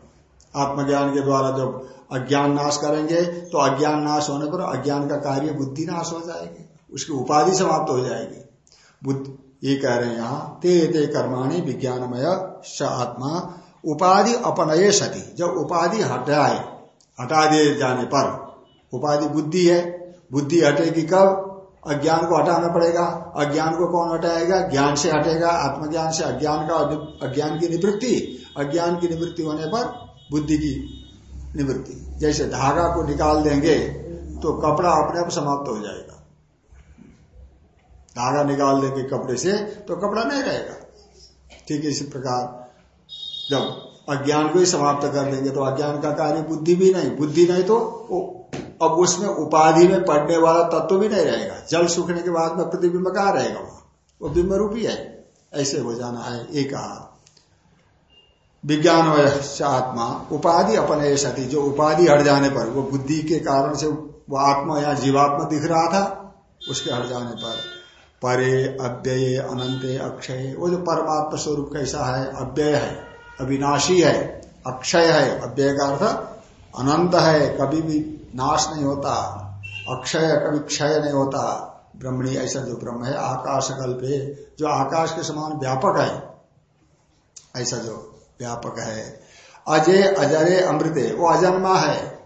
आत्मज्ञान के द्वारा जब अज्ञान नाश करेंगे तो अज्ञान नाश होने पर अज्ञान का कार्य बुद्धि नाश हो जाएगी। उसकी उपाधि समाप्त हो जाएगी। बुद्धि ये कह रहे हैं यहाँ, ते ते कर्माणी विज्ञानमय स आत्मा उपाधि अपनये सती। जब उपाधि हटाए हटा दिए जाने पर उपाधि बुद्धि है। बुद्धि हटेगी कब? अज्ञान को हटाना पड़ेगा। अज्ञान को कौन हटाएगा? ज्ञान से हटेगा। आत्मज्ञान से अज्ञान का अज्ञान की निवृत्ति। अज्ञान की निवृत्ति होने पर बुद्धि की निवृत्ति। जैसे धागा को निकाल देंगे तो कपड़ा अपने आप समाप्त हो जाएगा। धागा निकाल देंगे कपड़े से तो कपड़ा नहीं रहेगा। ठीक है, इसी प्रकार। जब अज्ञान को ही समाप्त कर देंगे तो अज्ञान का कार्य बुद्धि भी नहीं। बुद्धि नहीं तो अब उसमें उपाधि में पड़ने वाला तत्व भी नहीं रहेगा। जल सूखने के बाद में प्रतिबिंब कहा रहेगा वहाँ? वो बिंब रूपी है। ऐसे हो जाना है। एक कहा विज्ञान आत्मा, उपाधि अपने सती, जो उपाधि हट जाने पर, वो बुद्धि के कारण से वो आत्मा या जीवात्मा दिख रहा था, उसके हट जाने पर, परे, अव्यय, अनंत, अक्षय, वो जो परमात्मा स्वरूप कैसा है, अव्यय है। अविनाशी है, अक्षय है अव्यय का अर्थ अनंत है, कभी भी नाश नहीं होता, अक्षय कभी क्षय नहीं होता। ब्रह्मणी ऐसा जो ब्रह्म है, आकाश कल्प, जो आकाश के समान व्यापक है, ऐसा जो व्यापक है। अजय, अजरे, अमृत, वो अजन्मा है।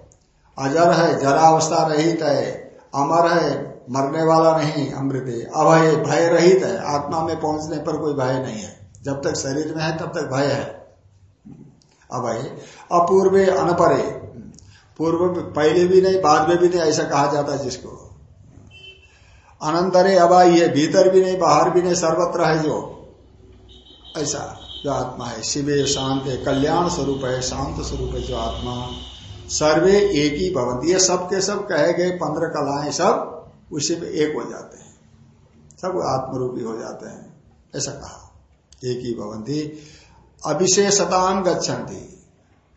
अजर है, जरावस्था रहित है, अमर है, मरने वाला नहीं, अमृत। अभय, भय रहित है, आत्मा में पहुँचने पर कोई भय नहीं है। जब तक शरीर में है, तब तक भय है। अभय। अपूर्वे अनपरे। पूर्व पहले भी नहीं, बाद में भी नहीं, ऐसा कहा जाता है जिसको। अनंतरे अबाई है, भीतर भी नहीं, बाहर भी नहीं, सर्वत्र है जो। ऐसा जो आत्मा है। शिवे शांत है, कल्याण स्वरूप है, शांत स्वरूप है जो आत्मा। सर्वे एक ही भवन ये सब के सब कहे गए पंद्रह कलाएँ सब उसी में एक हो जाते हैं। सब आत्मरूपी हो जाते हैं। ऐसा कहा। एक ही भवंती। अविशेषताम गच्छन्ति।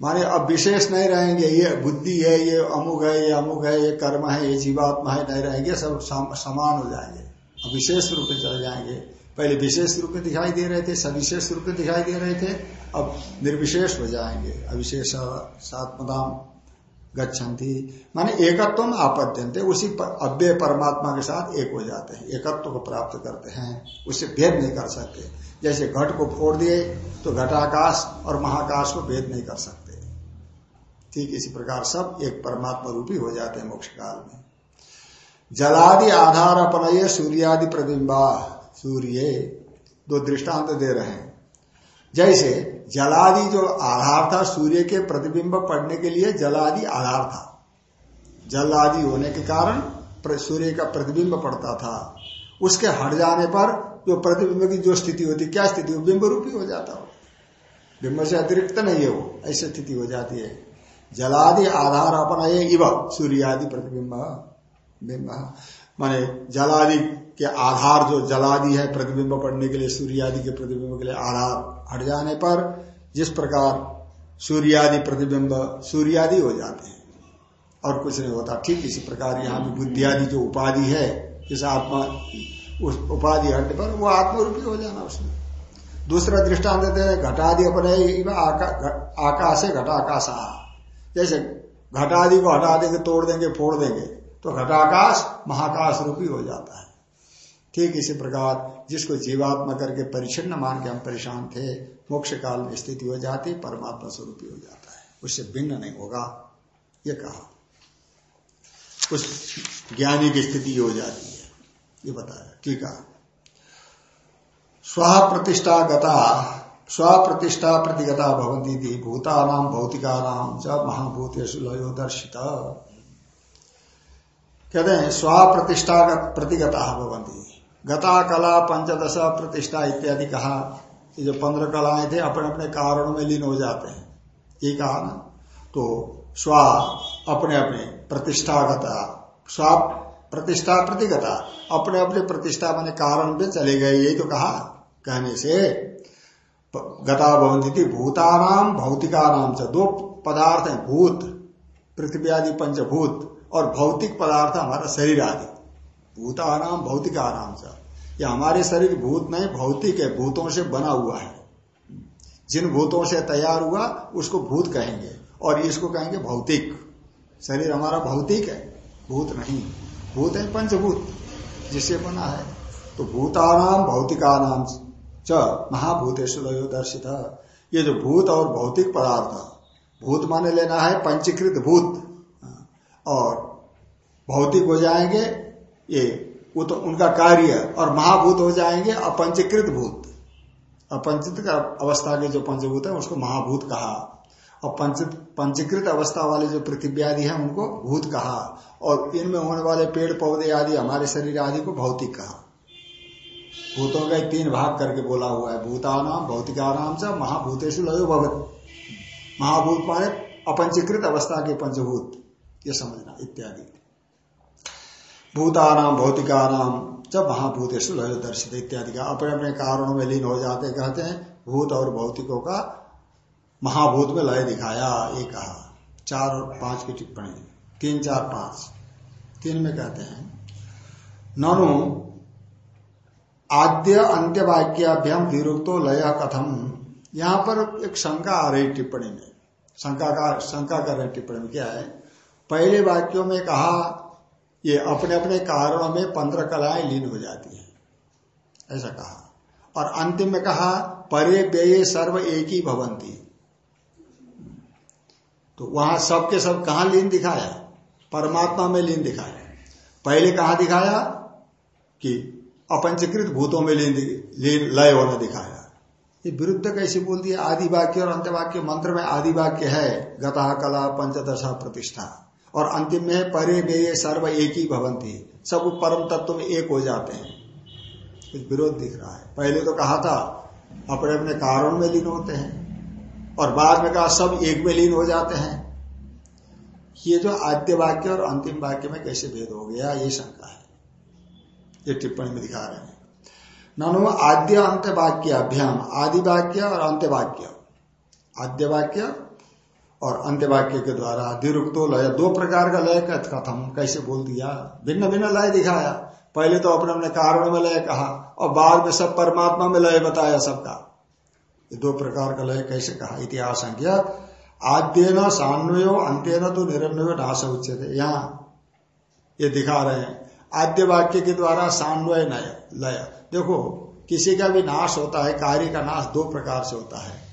माने अब विशेष नहीं रहेंगे, ये बुद्धि है, ये अमुक है, ये अमुक है, ये कर्म है, ये जीवात्मा है, नहीं रहेंगे, सब समान हो जाएँगे। अब विशेष रूप में चले जाएँगे। पहले विशेष रूप में दिखाई दे रहे थे, सविशेष रूप में दिखाई दे रहे थे, अब निर्विशेष हो जाएँगे। अविशेष, सात्मदाम गच्छन्ति। माने एकत्व आपद्यंते उसी पर अव्यय परमात्मा के साथ एक हो जाते हैं। एकत्व को प्राप्त करते हैं उससे भेद नहीं कर सकते। जैसे घट को फोड़ दिए तो घटाकाश और महाकाश को भेद नहीं कर सकते। ठीक इसी प्रकार सब एक परमात्मा रूपी हो जाते हैं मोक्ष काल में। जलादि आधार अपनय, सूर्यादि प्रतिबिंबा। सूर्य, दो दृष्टांत दे रहे हैं। जैसे जलादि जो आधार था सूर्य के प्रतिबिंब पड़ने के लिए जलादि आधार था। जल आदि होने के कारण सूर्य का प्रतिबिंब पड़ता था। उसके हट जाने पर जो प्रतिबिंब की जो स्थिति होती, क्या स्थिति हो? बिंब रूपी हो जाता हो। बिंब से अतिरिक्त नहीं है वो, ऐसी स्थिति हो जाती है। जलादि आधार अपना ये इव, सूर्यादि प्रतिबिंब। बिंब। माने जलादि के आधार जो जलादि है प्रतिबिंब पड़ने के लिए सूर्यादि के प्रतिबिंब के लिए आधार हट जाने पर जिस प्रकार सूर्यादि प्रतिबिंब सूर्यादि हो जाते हैं और कुछ नहीं होता। ठीक इसी प्रकार यहाँ भी बुद्धियादि जो उपाधि है जिस आत्मा उस उपाधि हटने पर वो आत्मरूपी हो जाना उसमें। दूसरा दृष्टांत देते हैं घटादि अपने आका, आकाश है घटाकाश। जैसे घटादि को हटा देंगे तोड़ देंगे फोड़ देंगे तो घटाकाश महाकाश रूपी हो जाता है। ठीक इसी प्रकार जिसको जीवात्मा करके परिचिन्न मान के हम परेशान थे मोक्ष काल में स्थिति हो जाती, परमात्मा स्वरूपी हो जाता है। उससे भिन्न नहीं होगा, ये कहा। उस ज्ञानी की स्थिति हो जाती है, ये बताया, ठीक है स्व प्रतिष्ठा गता स्व प्रतिष्ठा प्रतिगता भवंती भूतानाम भौतिकानाम च महाभूतेश लयो दर्शित। कहते हैं स्व प्रतिष्ठा प्रतिगता भवंती गता कला पंचदश प्रतिष्ठा इत्यादि कहा ये जो पंद्रह कलाएँ थे अपने अपने कारणों में लीन हो जाते हैं। ये कहा ना? तो स्व अपने अपने प्रतिष्ठागता, स्व प्रतिष्ठा प्रतिगता अपने अपने प्रतिष्ठा मैंने कारण पे चले गए यही तो कहा कहने से, गता भवंती भूतानाम भौतिकानाम से दो पदार्थ हैं, भूत, पृथ्वी आदि पंचभूत और भौतिक पदार्थ हमारा शरीर आदि। भूतानाम भौतिकानाम से ये हमारे शरीर भूत नहीं, भौतिक है, भूतों से बना हुआ है। जिन भूतों से तैयार हुआ, उसको भूत कहेंगे और इसको कहेंगे भौतिक। शरीर हमारा भौतिक है, भूत नहीं। भूत है पंचभूत, जिससे बना है। तो भूतानाम भौतिकानाम च महाभूतेश्वर दर्शित। ये जो भूत और भौतिक पदार्थ, भूत माने लेना है पंचीकृत भूत। और भौतिक हो जाएँगे ये, वो तो उनका कार्य और महाभूत हो जाएँगे अपंचीकृत भूत। अपंचित अवस्था के जो पंचभूत है, उसको महाभूत कहा। और पंचित, पंचीकृत अवस्था वाले जो पृथ्वी आदि है, उनको भूत कहा। और इनमें होने वाले पेड़ पौधे आदि, हमारे शरीर आदि को भौतिक कहा। भूतों का तीन भाग करके बोला हुआ है भूतानाम भौतिकानाम से महाभूतेश लयो भगत महाभूत माने अपंचीकृत अवस्था के पंचभूत, ये समझना, इत्यादि। भूतानाम भौतिकानाम जब महाभूतेश दर्शित इत्यादि का अपने अपने कारणों में लीन हो जाते कहते हैं, भूत और भौतिकों का महाभूत में लय दिखाया, ये कहा। चार और पाँच की टिप्पणी। तीन, चार, पाँच। तीन में कहते हैं, ननु, आद्य अंत्य वाक्याभ्याम विरुक्तो लय कथम। यहाँ पर एक शंका आ रही टिप्पणी में। शंका का, शंका कर रहे टिप्पणी में क्या है? पहले वाक्यों में कहा ये अपने अपने कारणों में पंद्रह कलाएँ लीन हो जाती है। ऐसा कहा। और अंतिम में कहा, परे व्यय सर्व एक ही भवंती। तो वहाँ सबके सब कहा लीन दिखाया? परमात्मा में लीन दिखाया। पहले कहा दिखाया? कि अपंचकृत भूतों में लीन लीन लय होना दिखाया। ये विरुद्ध कैसे बोल दिया? आदि वाक्य और अंत वाक्य मंत्र में आदि वाक्य है। गता कला पंचदशा प्रतिष्ठा। और अंतिम में परे में ये सर्व एक ही भवंती। सब परम तत्व में एक हो जाते हैं। कुछ विरोध दिख रहा है। पहले तो कहा था, अपने अपने कारण में लीन होते हैं और बाद में कहा सब एक में लीन हो जाते हैं। ये जो आद्य वाक्य और अंतिम वाक्य में कैसे भेद हो गया, ये शंका है। ये टिप्पणी में दिखा रहे हैं। ननु आद्य अंत वाक्य अभ्याम, आदि वाक्य और अंत्य वाक्य। आद्य वाक्य और अंत्य वाक्य के द्वारा दिरुक्तो लय। दो प्रकार का लय कथम कैसे बोल दिया? भिन्न भिन्न लय दिखाया। पहले तो अपने अपने कारण में लय कहा, और बाद में सब परमात्मा में लय बताया सबका। ये दो प्रकार का लय कैसे कहा? इतिहास आद्य न सान्वयो अंत्य न तो निरन्वयो नाश उचित यहाँ ये दिखा रहे हैं। आद्य वाक्य के द्वारा सान्वय नय, लय। देखो, किसी का भी नाश होता है, कार्य का नाश दो प्रकार से होता है।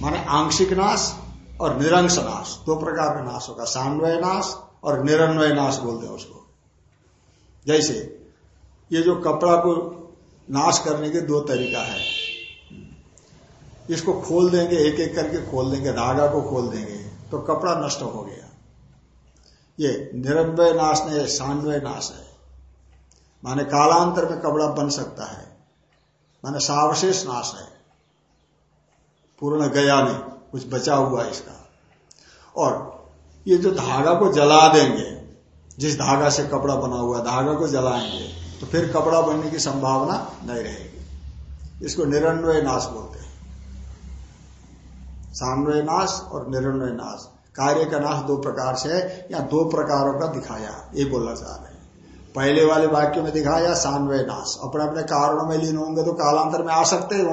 माने आंशिक नाश और निरंश नाश, दो प्रकार का नाश होगा, सान्वय नाश और निरन्वय नाश बोलते हैं उसको। जैसे, ये जो कपड़ा को नाश करने के दो तरीका है। इसको खोल देंगे एक एक करके खोल देंगे, धागा को खोल देंगे तो कपड़ा नष्ट हो गया। ये निरन्वय नाश नहीं है, सान्वय नाश है। माने कालांतर में कपड़ा बन सकता है। माने सावशेष नाश है। पूर्ण गया नहीं कुछ बचा हुआ इसका। और ये जो धागा को जला देंगे, जिस धागा से कपड़ा बना हुआ धागा को जलाएँगे तो फिर कपड़ा बनने की संभावना नहीं रहेगी। इसको निरन्वय नाश बोलते हैं। सान्वय नाश और निरन्वय नाश। कार्य का नाश दो प्रकार से है, या दो प्रकारों का दिखाया, ये बोलना चाह रहे हैं। पहले वाले वाक्य में दिखाया, सान्वय नाश। अपने अपने कारणों में लीन होंगे तो कालांतर में आ सकते हैं।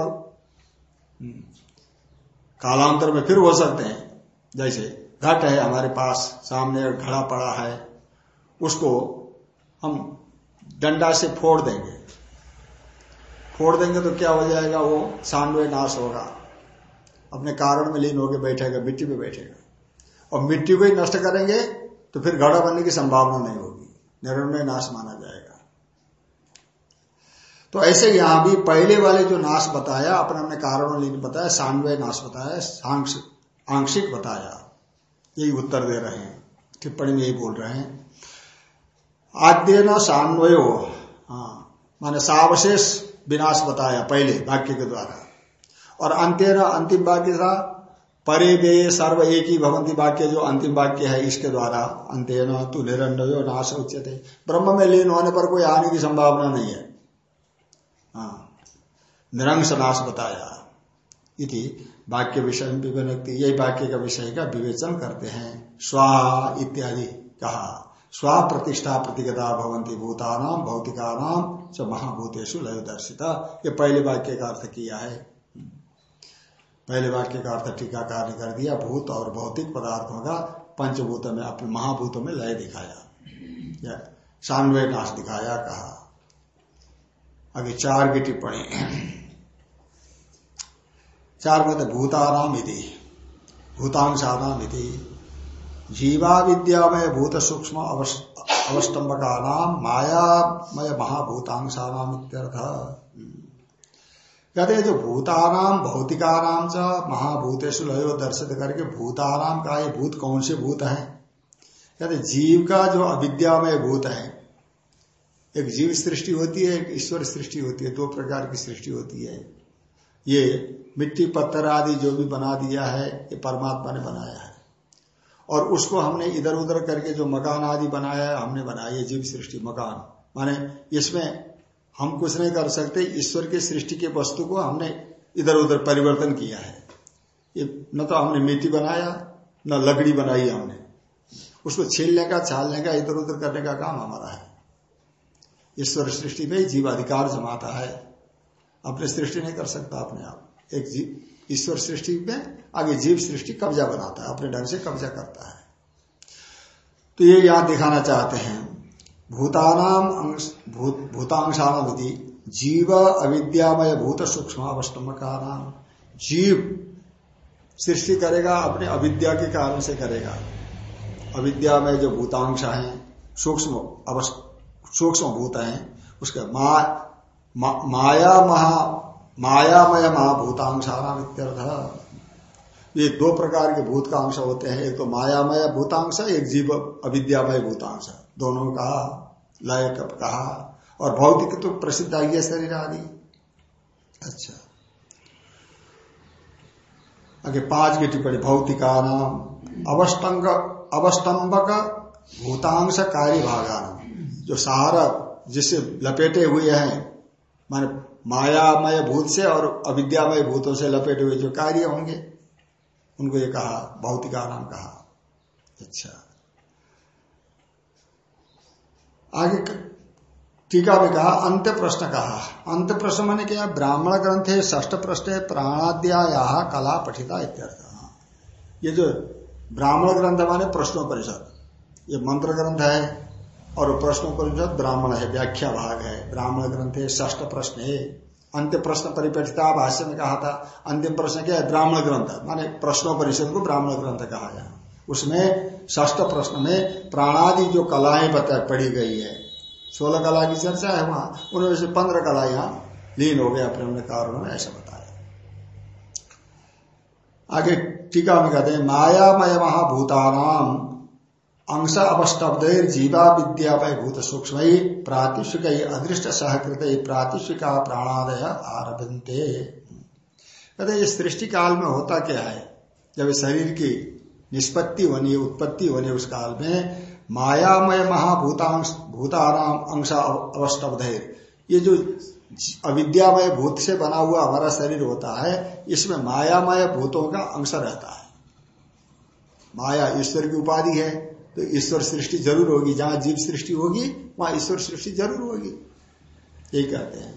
कालांतर में फिर हो सकते हैं। जैसे घट है हमारे पास, सामने घड़ा पड़ा है, उसको हम डंडा से फोड़ देंगे। फोड़ देंगे तो क्या हो जाएगा? वो सान्वय नाश होगा। अपने कारण में लीन होकर बैठेगा, मिट्टी में बैठेगा। और मिट्टी को ही नष्ट करेंगे तो फिर घड़ा बनने की संभावना नहीं होगी। निर्णय नाश माना जाएगा। तो ऐसे यहाँ भी पहले वाले जो नाश बताया, अपने अपने कारणों लीन बताया सान्वय नाश बताया आंशिक बताया। यही उत्तर दे रहे हैं। टिप्पणी में यही बोल रहे हैं। आद्य न सान्वयो। हाँ माने सावशेष विनाश बताया पहले वाक्य के द्वारा। और अंत्य न अंतिम वाक्य था, परे वे सर्व एक ही भवंती वाक्य, जो अंतिम वाक्य है इसके द्वारा। अंत्य न तु निरंजयो नाश उच्चते ब्रह्म में लीन होने पर कोई आने की संभावना नहीं है। हाँ। निरंश नाश बताया इति वाक्य विषय विवनक्ति यही वाक्य का विषय का विवेचन करते हैं। स्वा इत्यादि कहा। स्वा प्रतिष्ठा प्रतिगता भवंती भूतानाम भौतिकानाम च महाभूतेषु लय दर्शिता ये पहले वाक्य का अर्थ किया है। पहले वाक्य का अर्थ टीकाकार ने कर दिया। भूत और भौतिक पदार्थों का पंचभूत में, अपने महाभूतों में लय दिखाया। सान्वय नाश दिखाया कहा। अभी चार की टिप्पणी चार कहते भूतानाम इति। भूतांशानाम इति। जीवा विद्यामय भूत सूक्ष्म अवस्टम्बका नाम मायामय महाभूतांशानाम इत्यर्थ। कहते जो भूतानाम, भौतिकानाम च महाभूतेश लयो दर्शित करके भूतानाम का ये भूत कौन से भूत है? कहते जीव का जो अविद्यामय भूत है एक जीव सृष्टि होती है, एक ईश्वर सृष्टि होती है, दो प्रकार की सृष्टि होती है। ये मिट्टी, पत्थर आदि जो भी बना दिया है, ये परमात्मा ने बनाया है। और उसको हमने इधर उधर करके जो मकान आदि बनाया है, हमने बनाया ये जीव सृष्टि मकान। माने इसमें हम कुछ नहीं कर सकते, ईश्वर की सृष्टि के वस्तु को हमने इधर उधर परिवर्तन किया है। ये न तो हमने मिट्टी बनाया, न लकड़ी बनाई हमने। उसको छीलने का, छालने का इधर उधर करने का काम हमारा है। ईश्वर सृष्टि में जीव अधिकार जमाता है। अपने सृष्टि नहीं कर सकता अपने आप। एक जीव ईश्वर सृष्टि में आगे जीव सृष्टि कब्जा बनाता है अपने ढंग से कब्जा करता है। तो ये यहाँ दिखाना चाहते हैं। भूतानाम भूत, भूतांशान विधि जीव अविद्यामय भूत सूक्ष्म अवस्टम का नाम जीव सृष्टि करेगा अपने अविद्या के कारण से करेगा। अविद्या में जो भूतांश है सूक्ष्म सूक्ष्म भूत है उसका मा, माया महा मायामय महाभूतांशाना इत्यर्थ। ये दो प्रकार के भूत का अंश होते हैं। एक तो मायामय भूतांश एक जीव अविद्यामय भूतांश। दोनों का लय कब कहा? और भौतिक तो प्रसिद्ध आई है शरीर आदि। अच्छा। आगे पाँच की टिप्पणी भौतिका नाम अवस्टंग अवस्टंबक भूतांश कार्य भागान। जो सहारा जिससे लपेटे हुए हैं, माने मायामय भूत से और अविद्यामय भूतों से लपेटे हुए जो कार्य होंगे, उनको ये कहा, भौतिका नाम कहा। अच्छा। आगे टीका में कहा, अंत प्रश्न कहा। अंत प्रश्न मैंने क्या? ब्राह्मण ग्रंथ है ष्ठ प्रश्न है प्राणाद्या कला पठिता इत्यर्थ। ये जो ब्राह्मण ग्रंथ माने प्रश्नों परिषद ये मंत्र ग्रंथ है और प्रश्नों परिषद ब्राह्मण है, व्याख्या भाग है। ब्राह्मण ग्रंथ है ष्ठ प्रश्न है। अंत्य प्रश्न परिपठिता भाष्य में कहा था, अंतिम प्रश्न क्या है? ब्राह्मण ग्रंथ। माने प्रश्नों परिषद को ब्राह्मण ग्रंथ कहा गया। उसमें ष्ठ प्रश्न में प्राणादि जो कलाएँ बता पढ़ी गई है। सोलह कला की चर्चा है वहाँ। उनमें से पंद्रह कला यहाँ लीन हो गया, अपने कारणों में ऐसा बताया। आगे टीका में कहते हैं मायामय महाभूतानाम अंश अवस्टब्धर जीवा विद्यामय भूत सूक्ष्म प्रातिशिक अदृष्ट सहकृत प्रातिशिका प्राणादय आरभते कहते इस सृष्टि काल में होता क्या है? जब शरीर की निष्पत्ति होनी, उत्पत्ति होनी उस काल में, मायामय महाभूतांश भूताराम अंश अवस्टबधैर ये जो अविद्यामय भूत से बना हुआ हमारा शरीर होता है, इसमें मायामय भूतों का अंश रहता है। माया ईश्वर की उपाधि है तो ईश्वर सृष्टि ज़रूर होगी जहाँ जीव सृष्टि होगी वहाँ ईश्वर सृष्टि ज़रूर होगी। यही कहते हैं।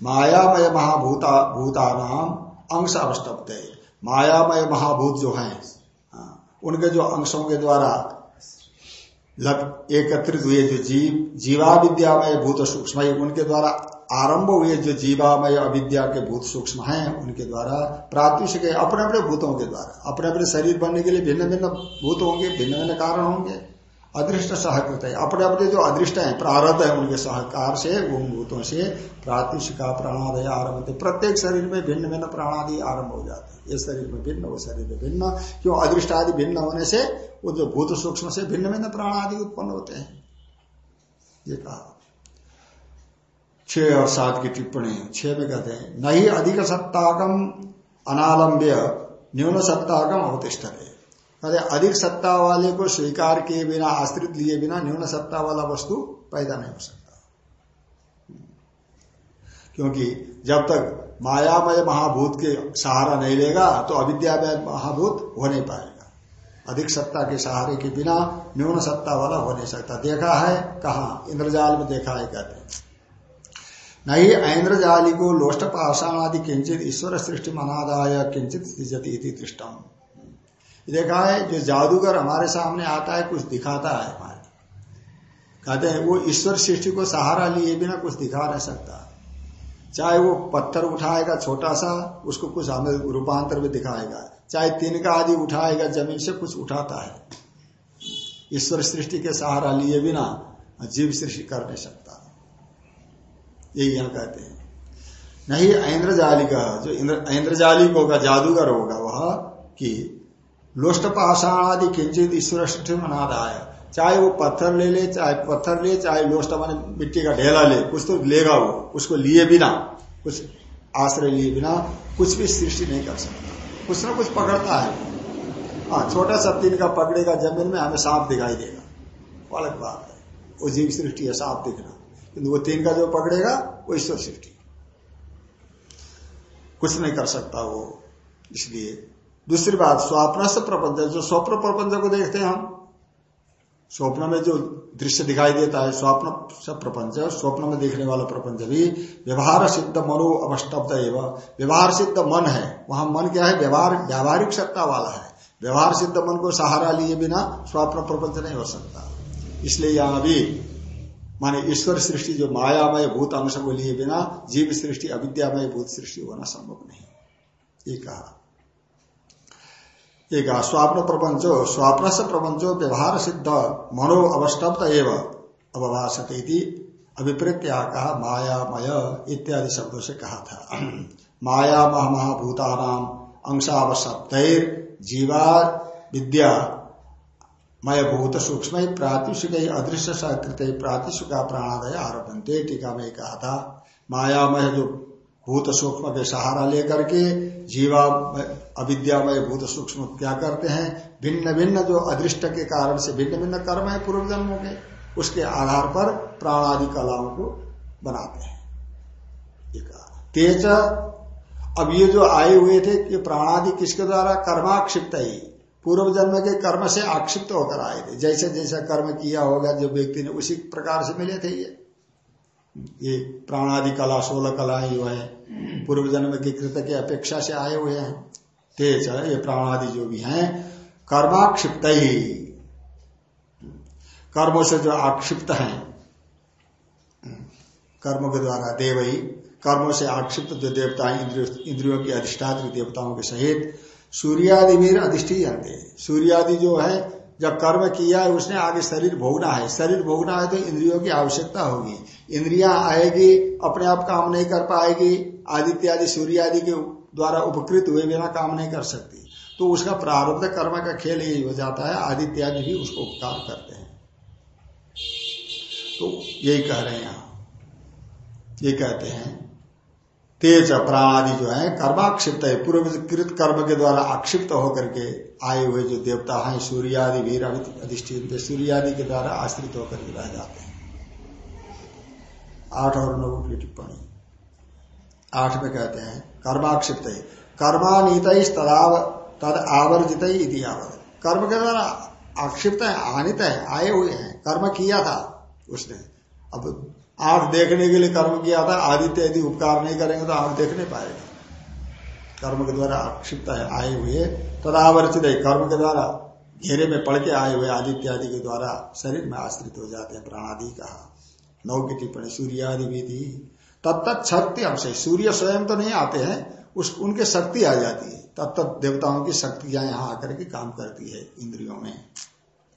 मायामय महाभूता भूतानाम अंश अवस्टब्ध मायामय महाभूत जो है हाँ, उनके जो अंशों के द्वारा एकत्रित हुए जो जीव जीवा विद्यामय भूत सूक्ष्म उनके द्वारा आरंभ हुए जो जीवामय अविद्या के भूत सूक्ष्म हैं, उनके द्वारा प्रातिश के अपने अपने भूतों के द्वारा। अपने अपने शरीर बनने के लिए भिन्न भिन्न भूत होंगे भिन्न भिन्न कारण होंगे। अदृष्ट सहकृत है। अपने अपने जो अदृष्ट है प्रारत है, उनके सहकार से, उन भूतों से प्रातिशिका प्राणादय आरंभ होते। प्रत्येक शरीर में भिन्न भिन्न प्राणादि आरंभ हो जाते हैं। ये शरीर में भिन्न, वो शरीर में भिन्न। क्यों? अदृष्ट आदि भिन्न होने से, वो जो भूत सूक्ष्म से भिन्न भिन्न प्राणादि उत्पन्न होते हैं। ये कहा। छह और सात की टिप्पणी छह में कहते हैं नहीं अधिक सत्ताकम अनालंब्य, न्यून सत्ताकम अवतिष्ठ है, अधिक सत्ता वाले को स्वीकार किए बिना, आश्रित लिए बिना न्यून सत्ता वाला वस्तु पैदा नहीं हो सकता। क्योंकि जब तक मायामय महाभूत के सहारा नहीं लेगा तो अविद्यामय महाभूत हो नहीं पाएगा। अधिक सत्ता के सहारे के बिना न्यून सत्ता वाला हो नहीं सकता। देखा है, कहा? इंद्रजाल में देखा है, कहते हैं। नहीं ऐन्द्रजाली को लोष्ट पाषाण आदि किंचित ईश्वर सृष्टि मनादाय किंचित दृष्टम देखा है जो जादूगर हमारे सामने आता है, कुछ दिखाता है हमारे। कहते हैं, वो ईश्वर सृष्टि को सहारा लिए बिना कुछ दिखा नहीं सकता। चाहे वो पत्थर उठाएगा छोटा सा, उसको कुछ हमें रूपांतर में दिखाएगा। चाहे तीन का आदि उठाएगा, ज़मीन से कुछ उठाता है। ईश्वर सृष्टि के सहारा लिए बिना जीव सृष्टि कर नहीं सकता। यही यहाँ कहते हैं। नहीं ऐन्द्रजाली का जो ऐन्द्रजाली होगा जादूगर होगा वह कि लोष्ट पाषाण आदि किंचित ईश्वर सृष्टि मना रहा है चाहे वो पत्थर ले ले, चाहे पत्थर ले, चाहे लोष्ट माने मिट्टी का ढेला ले, कुछ तो लेगा वो, उसको लिए बिना, कुछ आश्रय लिए बिना कुछ भी सृष्टि नहीं कर सकता। कुछ ना कुछ पकड़ता है। हाँ छोटा सा तीन का पकड़ेगा ज़मीन में, हमें सांप दिखाई देगा। अलग बात है। वो जीव सृष्टि है सांप दिखना। किन्तु वो तीन का जो पकड़ेगा, वो ईश्वर सृष्टि कुछ नहीं कर सकता वो, इसलिए। दूसरी बात, स्वप्न से प्रपंच, जो स्वप्न प्रपंच को देखते हैं हम, स्वप्न में जो दृश्य दिखाई देता है, स्वप्न से प्रपंच स्वप्न में देखने वाला प्रपंच भी, व्यवहार सिद्ध मनो अवस्टब्द एवं। व्यवहार सिद्ध मन है, वहाँ मन क्या है? व्यवहार, व्यावहारिक सत्ता वाला है। व्यवहार सिद्ध मन को सहारा लिए बिना स्वप्न प्रपंच नहीं हो सकता। इसलिए यहाँ भी माने ईश्वर सृष्टि जो मायामय भूत अंश को लिए बिना जीव सृष्टि, अविद्यामय भूत सृष्टि होना संभव नहीं। ये कहा। एक स्वाप्न प्रपंचो स्वाप्न से प्रपंचो व्यवहार सिद्ध, मनो अवस्टब्ध एवं अवभाषते अभिप्रेत कहा, मायामय इत्यादि शब्दों से कहा था। माया महामहाभूतानाम अंशावशब्द जीवा विद्या मय भूत सूक्ष्म प्रातिशिक अदृश्य सकृत प्रातिशिका प्राणादय आरोपते टीका में कहा था मायामय जो भूत सूक्ष्म के सहारा लेकर के जीवा अविद्यामय भूत सूक्ष्म क्या करते हैं? भिन्न भिन्न जो अदृष्ट के कारण से भिन्न भिन्न कर्म है पूर्व जन्मों के, उसके आधार पर प्राणादि कलाओं को बनाते हैं। तेज, अब ये जो आए हुए थे, ये प्राणादि किसके द्वारा? कर्माक्षिप्त। ही पूर्व जन्म के कर्म से आक्षिप्त होकर आए थे। जैसे जैसा कर्म किया होगा, जो व्यक्ति ने उसी प्रकार से मिले थे ये। ये प्राणादि कला, सोलह कलाएँ जो है, पूर्व जन्म के कृत की अपेक्षा से आए हुए हैं। तेज है, ये प्राणादि जो भी हैं, कर्माक्षिप्त ही। कर्मों से जो आक्षिप्त हैं, कर्म के द्वारा देव ही, कर्मों से आक्षिप्त जो देवता है, इंद्रियों की अधिष्ठात्री देवताओं के सहित सूर्यादि भी अधिष्ठी सूर्यादि जो है, जब कर्म किया है, उसने आगे शरीर भोगना है। शरीर भोगना है तो इंद्रियों की आवश्यकता होगी। इंद्रियाँ आएगी, अपने आप काम नहीं कर पाएगी आदित्य आदि सूर्य आदि के द्वारा उपकृत हुए बिना काम नहीं कर सकती। तो उसका प्रारब्ध कर्म का खेल यही हो जाता है आदित्य आदि भी उसको उपकार करते हैं। तो यही कह रहे हैं यहाँ। ये कहते हैं तेज प्राणादि जो है, कर्माक्षिप्त है। पूर्वकृत कर्म के द्वारा आक्षिप्त होकर के आए हुए जो देवता हैं, सूर्यादि, वीर अधिष्ठित सूर्यादि के द्वारा आश्रित होकर के रह जाते हैं। आठ और नौ की टिप्पणी। आठ में कहते हैं, कर्माक्षिप्त है। कर्मानीत तदाव तद आवर्जित इति कर्म के द्वारा आक्षिप्त है, आनित है, आए हुए हैं। कर्म किया था उसने। अब आँख देखने के लिए कर्म किया था, आदित्य यदि उपकार नहीं करेंगे तो आँख देख नहीं पाएगा। कर्म के द्वारा आक्षिप्त आए हुए, तदावर्चित है। कर्म के द्वारा घेरे में पड़ के आए हुए आदित्य आदि के द्वारा शरीर में आश्रित हो जाते हैं, प्राणादि कहा। नौ की टिप्पणी, सूर्यादि विधि। तत्त शक्ति अंश सूर्य स्वयं तो नहीं आते हैं, उस, उनके शक्ति आ जाती है। तत्त देवताओं की शक्तियाँ यहाँ आकर के काम करती है, इंद्रियों में,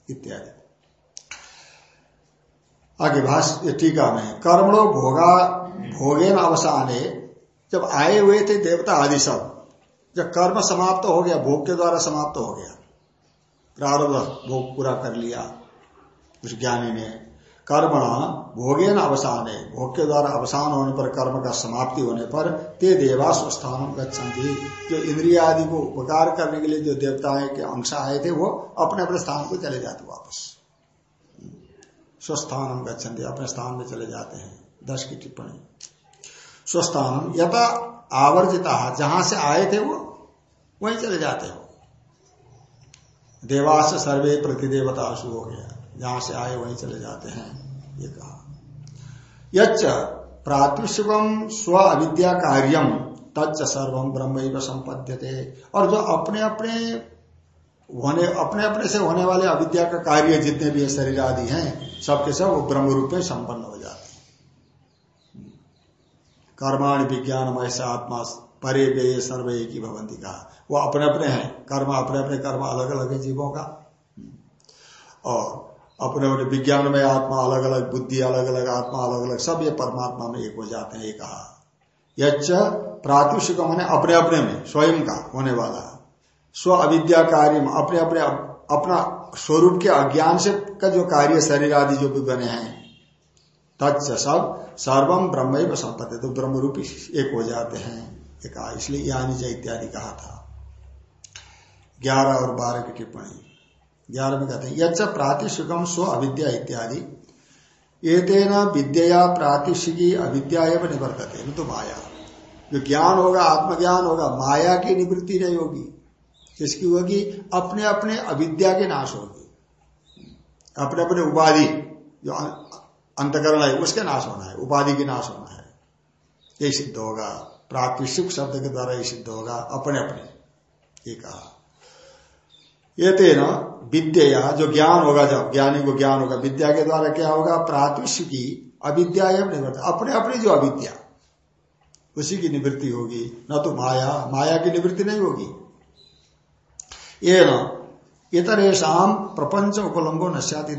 इत्यादि। आगे भाष्य, टीका में, कर्मणो भोगा भोगे न अवसाने, जब आए हुए थे देवता आदि सब, जब कर्म समाप्त हो गया, भोग के द्वारा समाप्त हो गया प्रारब्ध भोग पूरा कर लिया, उस ज्ञानी ने कर्म भोगे न अवसान है भोग के द्वारा अवसान होने पर, कर्म का समाप्ति होने पर, ते देवास स्थान गच्छन्ति। जो इंद्रिया आदि को उपकार करने के लिए जो देवता के अंश आए थे, वो अपने अपने स्थान को चले जाते वापस। स्वस्थान गच्छन्ति, अपने स्थान में चले जाते हैं। दस की टिप्पणी। स्वस्थान यथा आवर्जिता, जहाँ से आए थे वो, वहीं चले जाते हो। देवास सर्वे प्रतिदेवता शुरू हो गया। जहाँ से आए, वहीं चले जाते हैं, ये कहा। यच्च प्रातिशिवम स्व अविद्या कार्यम, तच्च सर्वम ब्रह्म संपद्यते। और जो अपने अपने होने, अपने अपने से होने वाले अविद्या का कार्य जितने भी शरीर आदि हैं सबके सब वो ब्रह्म रूप में संपन्न हो जाते हैं। कर्माण विज्ञान ऐसा आत्मा परे व्यय सर्वे की भवंती कहा। वो अपने अपने हैं। कर्म अपने अपने कर्म अलग अलग है जीवों का। और अपने अपने विज्ञान में आत्मा अलग अलग, बुद्धि अलग अलग, आत्मा अलग अलग, सब ये परमात्मा में एक हो जाते हैं ये कहा। यच्च प्रातुषिक मैंने अपने अपने में, स्वयं का होने वाला। स्व अविद्या कार्य अपने अपने, अपना स्वरूप के अज्ञान से का जो कार्य शरीर आदि जो भी बने हैं। तत्च सब सर्वम ब्रह्म संपत्ति तो ब्रह्म रूप एक हो जाते हैं। एक इसलिए यानी जय इत्यादि कहा था। ग्यारह और बारह की टिप्पणी। ग्यारह में कहते हैं, यच्च प्रातिशिकम स्व अविद्या इत्यादि। एतेना विद्या प्रातिशिकी अविद्या एवं निवर्तते। तो माया। जो ज्ञान होगा, आत्मज्ञान होगा, माया की निवृत्ति नहीं होगी। किसकी होगी? अपने अपने अविद्या के नाश होगी। अपने अपने उपाधि जो अंतकरण है, उसके नाश होना है, उपाधि की नाश होना है। ये सिद्ध होगा। प्राप्ति सुख शब्द के द्वारा ये सिद्ध होगा। अपने अपने ये कहा। ये तेना विद्या जो ज्ञान होगा जब, ज्ञानी को ज्ञान होगा। विद्या के द्वारा क्या होगा? प्रातिश की अविद्या निवृत्ति। अपने अपनी जो अविद्या, उसी की निवृत्ति होगी। न तो माया माया की निवृत्ति नहीं होगी। न इतरेशम प्रपंच उपलम्बो नश्याति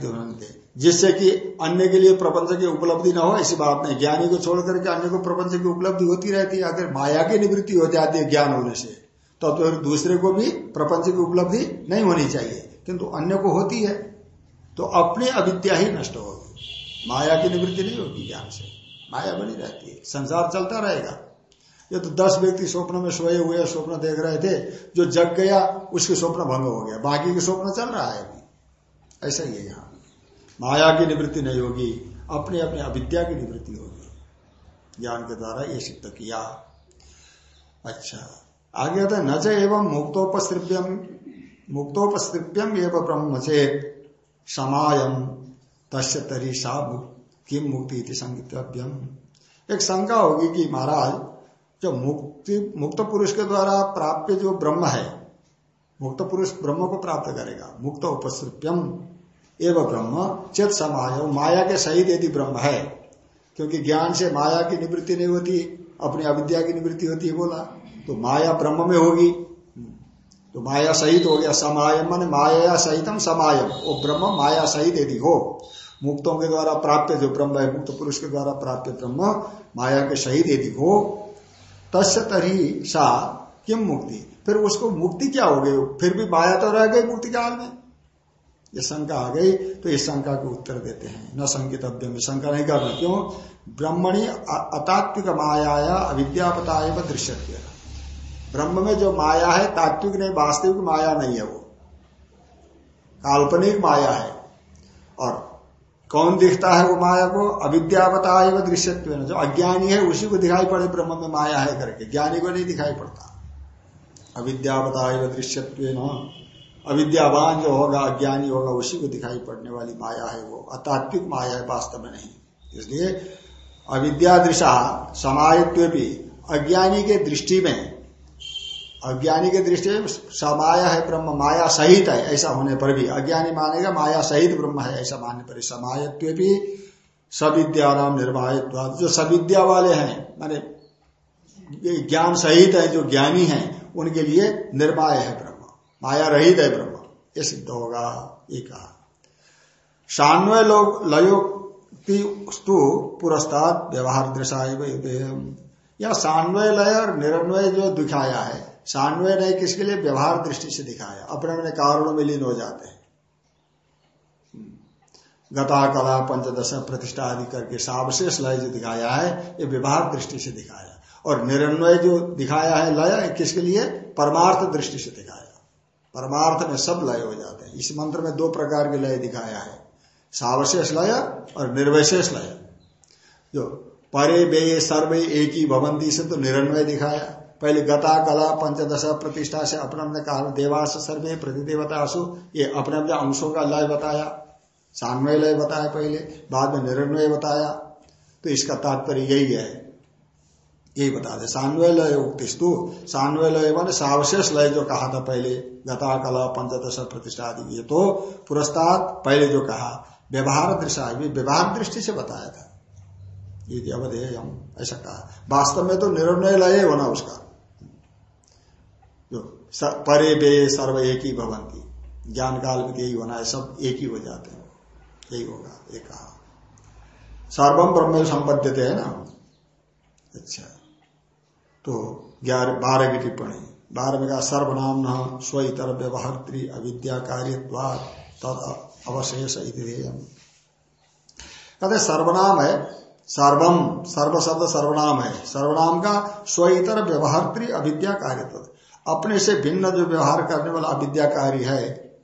जिससे कि अन्य के लिए प्रपंच की उपलब्धि न हो, ऐसी बात नहीं। ज्ञानी को छोड़ करके अन्य को प्रपंच की उपलब्धि होती रहती है, अगर माया की निवृत्ति हो जाती है ज्ञान होने से तो फिर दूसरे को भी प्रपंच की उपलब्धि नहीं होनी चाहिए। किंतु अन्य को होती है तो अपनी अविद्या ही नष्ट होगी। माया की निवृत्ति नहीं होगी ज्ञान से। माया बनी रहती है। संसार चलता रहेगा। ये तो दस व्यक्ति स्वप्न में सोए हुए स्वप्न देख रहे थे, जो जग गया, उसके स्वप्न भंग हो गया। बाकी के स्वप्न चल रहा है अभी। ऐसा ही है यहाँ। माया की निवृत्ति नहीं होगी अपने अपने अविद्या की निवृत्ति होगी। ज्ञान के द्वारा ये सिद्ध किया। अच्छा। आगे है, न च एवं मुक्तोपस्त्रिप्यम मुक्तोपस्त्रिप्यम एवं ब्रह्म चेत समायम तस्य तरी सा किम मुक्ति संगितव्यम एक शंका होगी कि महाराज जो मुक्ति, मुक्त पुरुष के द्वारा प्राप्त जो ब्रह्म है, मुक्त पुरुष ब्रह्म को प्राप्त करेगा। मुक्त उपस्त्रिप्यम एवं ब्रह्म, चेत समाय, माया के सहित यदि ब्रह्म है, क्योंकि ज्ञान से माया की निवृत्ति नहीं होती, अपनी अविद्या की निवृत्ति होती है बोला तो माया ब्रह्म में होगी। तो माया सहित हो गया, समायम मान माया सहितम समायम। वो ब्रह्म माया सहित यदि हो, मुक्तों के द्वारा प्राप्त जो ब्रह्म है, मुक्त पुरुष के द्वारा प्राप्त ब्रह्म, माया के सहित यदि हो तस् तरी सा किम मुक्ति। फिर उसको मुक्ति क्या हो गई? फिर भी माया तो रह गई मुक्ति काल में। ये शंका आ गई तो इस शंका को उत्तर देते हैं। न संकितव्य में शंका नहीं करना। क्यों? ब्रह्मणी अतात्विक माया अविद्यापताय दृश्य ब्रह्म में जो माया है, तात्विक नहीं, वास्तविक माया नहीं है वो। काल्पनिक माया है। और कौन दिखता है वो माया को? अविद्यावता एवं दृश्यत्व जो अज्ञानी है, उसी को दिखाई पड़े ब्रह्म में माया है करके। ज्ञानी को नहीं दिखाई पड़ता। अविद्यावता एवं दृश्यत्व अविद्यावान जो होगा, अज्ञानी होगा, उसी को दिखाई पड़ने वाली माया है वो। अतात्विक माया है, वास्तव में नहीं। इसलिए अविद्या दृशा समायत्व भी अज्ञानी के दृष्टि में अज्ञानी के दृष्टि में समाया है ब्रह्म, माया सहित है, ऐसा होने पर भी। अज्ञानी मानेगा, माया सहित ब्रह्म है, ऐसा मानने पर समायत्व भी सविद्या नाम निर्वाहित्व जो सविद्या वाले हैं, माने ज्ञान सहित है, जो ज्ञानी है, उनके लिए निर्माय है ब्रह्म। माया रहित है ब्रह्म। ये सिद्ध होगा, ये कहा। सान्वय लोग लयोक्तिस्तु पुरस्ताद व्यवहार दृशाय या सान्वय लय और निरन्वय जो दिखाया है सान्वय ने किसके लिए? व्यवहार दृष्टि से दिखाया। अपने अपने कारणों में लीन हो जाते हैं। गता, कला, पंचदश, प्रतिष्ठा आदि करके सावशेष लय जो दिखाया है, ये व्यवहार दृष्टि से दिखाया। और निरन्वय जो दिखाया है लय, किसके लिए? परमार्थ दृष्टि से दिखाया। परमार्थ में सब लय हो जाते हैं। इस मंत्र में दो प्रकार के लय दिखाया है। सावशेष लय और निर्वशेष लय। जो परे बे सर्वे, एक ही, भवंती से तो निरन्वय दिखाया। पहले गता कला पंचदश, प्रतिष्ठा से अपने अपने कहा, देवास सर्वे, प्रतिदेवतासु, ये अपने अपने अंशों का लय बताया, सान्वय लय बताया पहले, बाद में निरन्वय बताया तो इसका तात्पर्य यही है। यही बता दे, सान्वय लय उक्तिस्तु, सान्वय लय मान सावशेष लय जो कहा था पहले, गता कला पंचदश, प्रतिष्ठा आदि, ये तो पुरस्ताद पहले जो कहा, व्यवहार दृष्टि व्यवहार दृष्टि से बताया था। ये अवधेय ऐसा कहा। वास्तव में तो निर्णय लय होना उसका। परे बे सर्व एक ही भवंती ज्ञान काल में यही होना है, सब एक ही हो जाते हैं। यही होगा ये कहा। सर्वम ब्रह्म संबद्ध है ना? अच्छा। तो ग्यारह बारह की टिप्पणी। बारह में कहा सर्वनाम न स्व इतर व्यवहार अविद्या कार्य तद अवशेष कहते सर्वनाम है सर्वम सर्व शब्द सर्वनाम है। सर्वनाम का स्व इतर व्यवहार अविद्या कार्य अपने से भिन्न जो व्यवहार करने वाला अविद्याकारी है,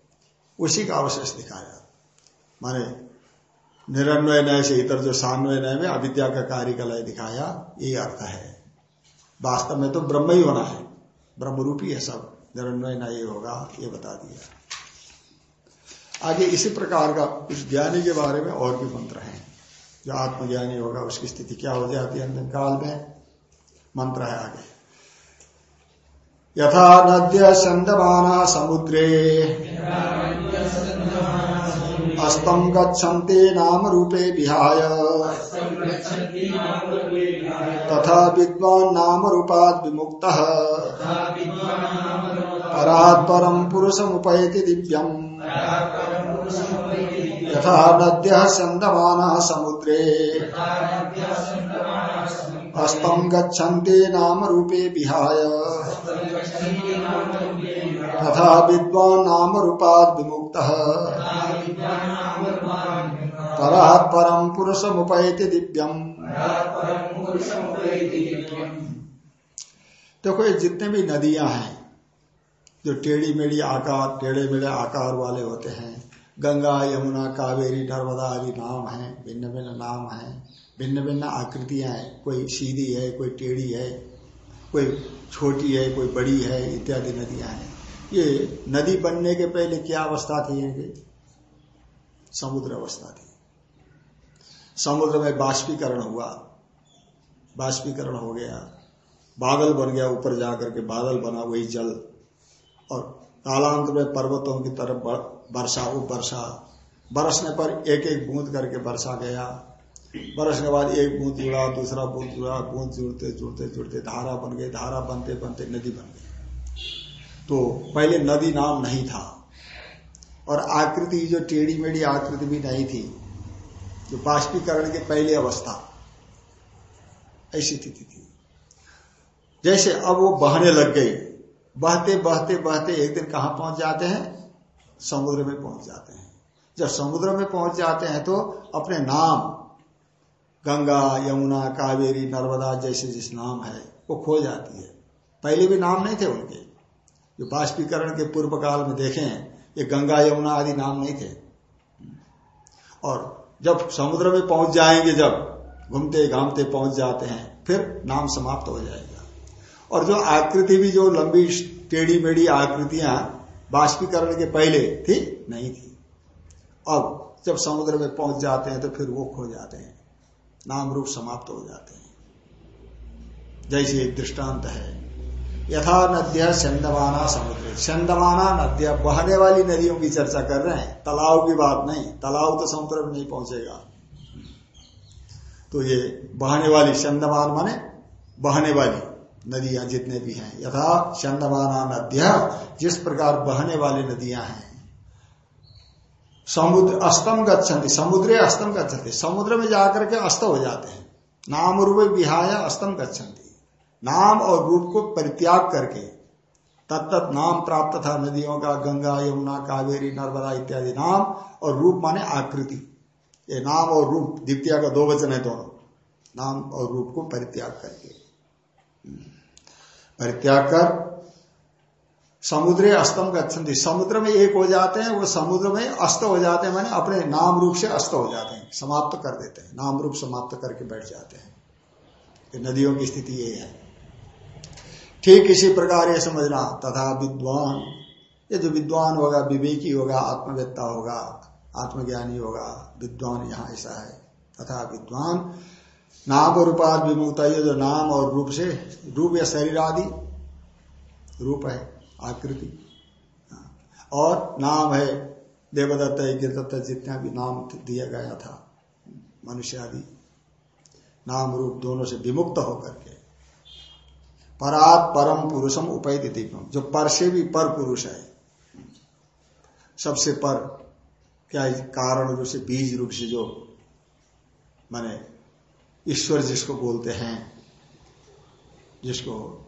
उसी का अवशेष दिखाया। माने निरन्वय नय से इतर जो सान्वय नय में अविद्या का कार्य का लय दिखाया, यही अर्थ है। वास्तव में तो ब्रह्म ही होना है। ब्रह्म रूपी है सब। निरन्वय नहीं होगा, ये बता दिया। आगे इसी प्रकार का उस ज्ञानी के बारे में और भी मंत्र हैं। जो आत्मज्ञानी होगा, उसकी स्थिति क्या हो जाती है अंतिम काल में? मंत्र है आगे। यथा नद्य संदमाना समुद्रे। अस्तम गच्छन्ते नाम रूपे विहाय। तथा विद्वान नाम रूपाद विमुक्त। परात् परम पुरुषमुपैति दिव्यम। यथा नद्य संदमाना समुद्रे। अस्तम गच्छन्ते नाम रूपे विहाय। तथा विद्वान नाम रूपाद विमुक्त। परात् परम पुरुष मुपैति दिव्यम। देखो, ये जितने भी नदियाँ हैं, जो टेढ़ी मेढ़ी आकार, टेढ़े मेढ़े आकार वाले होते हैं, गंगा, यमुना, कावेरी, नर्मदा आदि नाम हैं भिन्न भिन्न नाम हैं भिन्न भिन्न आकृतियाँ हैं। कोई सीधी है, कोई टेढ़ी है, कोई छोटी है, कोई बड़ी है, इत्यादि नदियाँ हैं। ये नदी बनने के पहले क्या अवस्था थी इनकी समुद्र अवस्था थी। समुद्र में बाष्पीकरण हुआ। बाष्पीकरण हो गया। बादल बन गया ऊपर जाकर के। बादल बना वही जल। और कालांत में पर्वतों की तरफ़ वर्षा वो वर्षा। बरसने पर एक एक बूंद करके वर्षा गया। बरस के बाद एक बूंद जुड़ा दूसरा बूंद जुड़ा बूंद जुड़ते जुड़ते जुड़ते, धारा बन गई, धारा बनते बनते नदी बन गई। तो पहले नदी नाम नहीं था। और आकृति जो टेढ़ी मेढ़ी आकृति भी नहीं थी, जो बाष्पीकरण की पहली अवस्था, ऐसी स्थिति थी। जैसे अब वो बहने लग गई, बहते बहते बहते एक दिन कहा पहुँच जाते हैं? समुद्र में पहुँच जाते हैं। जब समुद्र में पहुँच जाते हैं तो अपने नाम गंगा, यमुना, कावेरी, नर्मदा जैसे जिस नाम है, वो खो जाती है। पहले भी नाम नहीं थे उनके। जो बाष्पीकरण के पूर्व काल में देखें, ये गंगा, यमुना आदि नाम नहीं थे। और जब समुद्र में पहुँच जाएँगे, जब घूमते घामते पहुँच जाते हैं, फिर नाम समाप्त हो जाएगा। और जो आकृति भी, जो लंबी टेढ़ी मेढ़ी आकृतियाँ बाष्पीकरण के पहले थी, नहीं थी। अब जब समुद्र में पहुँच जाते हैं तो फिर वो खो जाते हैं। नाम रूप समाप्त हो जाते हैं। जैसे एक दृष्टांत है। यथा नद्य चंदमाना समुद्र। चंदमाना नद्य, बहने वाली नदियों की चर्चा कर रहे हैं। तालाब की बात नहीं। तालाब तो समुद्र में नहीं पहुंचेगा। तो ये बहने वाली चंदमान माने बहने वाली नदियाँ जितने भी हैं। यथा चंदमाना नद्य, जिस प्रकार बहने वाली नदियाँ हैं। समुद्र अस्तम गच्छन्ति, समुद्रे अस्तम गच्छन्ति, समुद्र में जाकर के अस्त हो जाते हैं। नाम रूप विहाय अस्तम गच्छन्ति। नाम और रूप को परित्याग करके तत्त नाम प्राप्त था, नदियों का, गंगा, यमुना, कावेरी, नर्मदा इत्यादि नाम और रूप माने आकृति। ये नाम और रूप, द्वितीय का दो वचन है दोनों। नाम और रूप को परित्याग करके। परित्याग कर समुद्र अस्तम गच्छन्ति। समुद्र में एक हो जाते हैं, वो समुद्र में अस्त हो जाते हैं, माने अपने नाम रूप से अस्त हो जाते हैं, समाप्त कर देते हैं, नाम रूप समाप्त करके बैठ जाते हैं। नदियों की स्थिति ये है। ठीक इसी प्रकार ये समझना, तथा विद्वान, ये जो विद्वान होगा, विवेकी होगा, आत्मवेत्ता होगा, आत्मज्ञानी होगा, विद्वान यहाँ ऐसा है। तथा विद्वान, नाम रूपाद विमुक्त ये जो नाम और रूप से, रूप या शरीर आदि, रूप है। आकृति। और नाम है देवदत्त, गिरदत्त जितना भी नाम दिया गया था, मनुष्य आदि, नाम रूप दोनों से विमुक्त होकर के। परात परम पुरुषम उपैत दीपम जो पर से भी पर पुरुष है, सबसे पर क्या कारण रूप से बीज रूप से जो, माने ईश्वर जिसको बोलते हैं, जिसको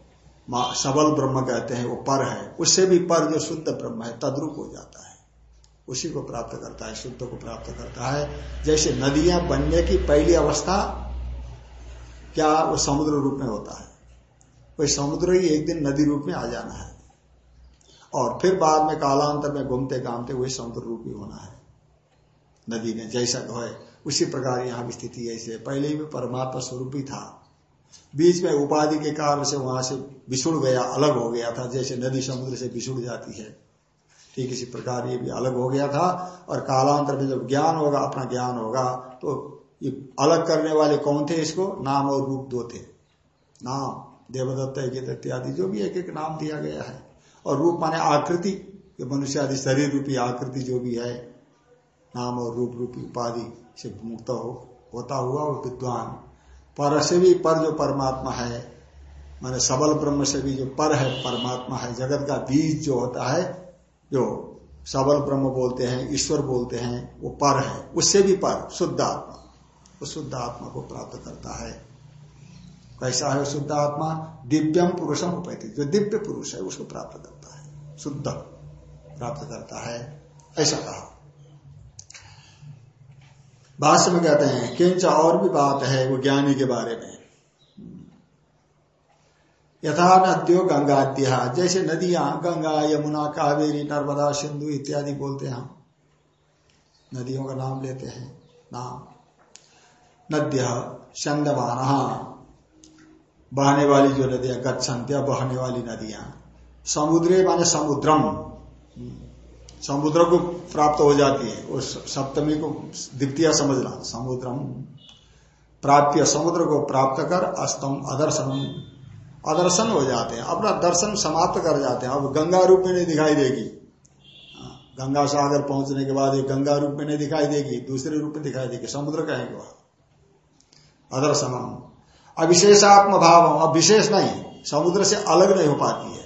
सबल ब्रह्म कहते हैं, वो पर है। उससे भी पर जो शुद्ध ब्रह्म है, तद्रुप हो जाता है। उसी को प्राप्त करता है, शुद्ध को प्राप्त करता है। जैसे नदियाँ बनने की पहली अवस्था, क्या वो समुद्र रूप में होता है? वही समुद्र ही एक दिन नदी रूप में आ जाना है। और फिर बाद में कालांतर में घूमते घामते वही समुद्र रूप ही होना है। नदी में जैसा है, उसी प्रकार यहाँ की स्थिति ऐसे पहले भी परमात्मा स्वरूप ही था। बीच में उपाधि के कारण से वहाँ से बिछुड़ गया, अलग हो गया था, जैसे नदी समुद्र से बिछुड़ जाती है। ठीक इसी प्रकार ये भी अलग हो गया था, और कालांतर में जब ज्ञान होगा, अपना ज्ञान होगा तो ये अलग करने वाले कौन थे इसको? नाम और रूप दो थे। नाम, देवदत्त इत्यादि जो भी एक एक नाम दिया गया है। और रूप माने आकृति मनुष्य आदि शरीर रूपी आकृति जो भी है, नाम और रूप रूपी उपाधि से मुक्त हो, होता हुआ वो विद्वान। पर से भी पर जो परमात्मा है, माने सबल ब्रह्म से भी जो पर है, परमात्मा है, जगत का बीज जो होता है, जो सबल ब्रह्म बोलते हैं, ईश्वर बोलते हैं, वो पर है। उससे भी पर, शुद्ध आत्मा। वो शुद्ध आत्मा को प्राप्त करता है। कैसा है शुद्ध आत्मा? दिव्यम पुरुषम उपैती। जो दिव्य पुरुष है, उसको प्राप्त करता है। शुद्ध प्राप्त करता है। ऐसा कहा। भाष्य में कहते हैं, किंच और भी बात है वो ज्ञानी के बारे में। यथा नद्यो गंगाद्या जैसे नदियाँ, गंगा, यमुना, कावेरी, नर्मदा, सिंधु इत्यादि बोलते हैं हम। नदियों का नाम लेते हैं, नाम। नद्य, चंदमान, बहने वाली जो नदियाँ, गच्छन्त्या बहने वाली नदियाँ। समुद्रे माने समुद्रम। समुद्र को प्राप्त हो जाती है उस सप्तमी को द्वितीय समझना समुद्रम प्राप्य समुद्र को प्राप्त कर अस्तम अदर्शन अदर्शन हो जाते हैं अपना दर्शन समाप्त कर जाते हैं। अब गंगा रूप में नहीं दिखाई देगी। हाँ, गंगा सागर पहुँचने के बाद एक गंगा रूप में नहीं दिखाई देगी दूसरे रूप में दिखाई देगी समुद्र कहेंगे वह। अदर्शन अविशेषात्म भाव अब विशेष नहीं समुद्र से अलग नहीं हो पाती है।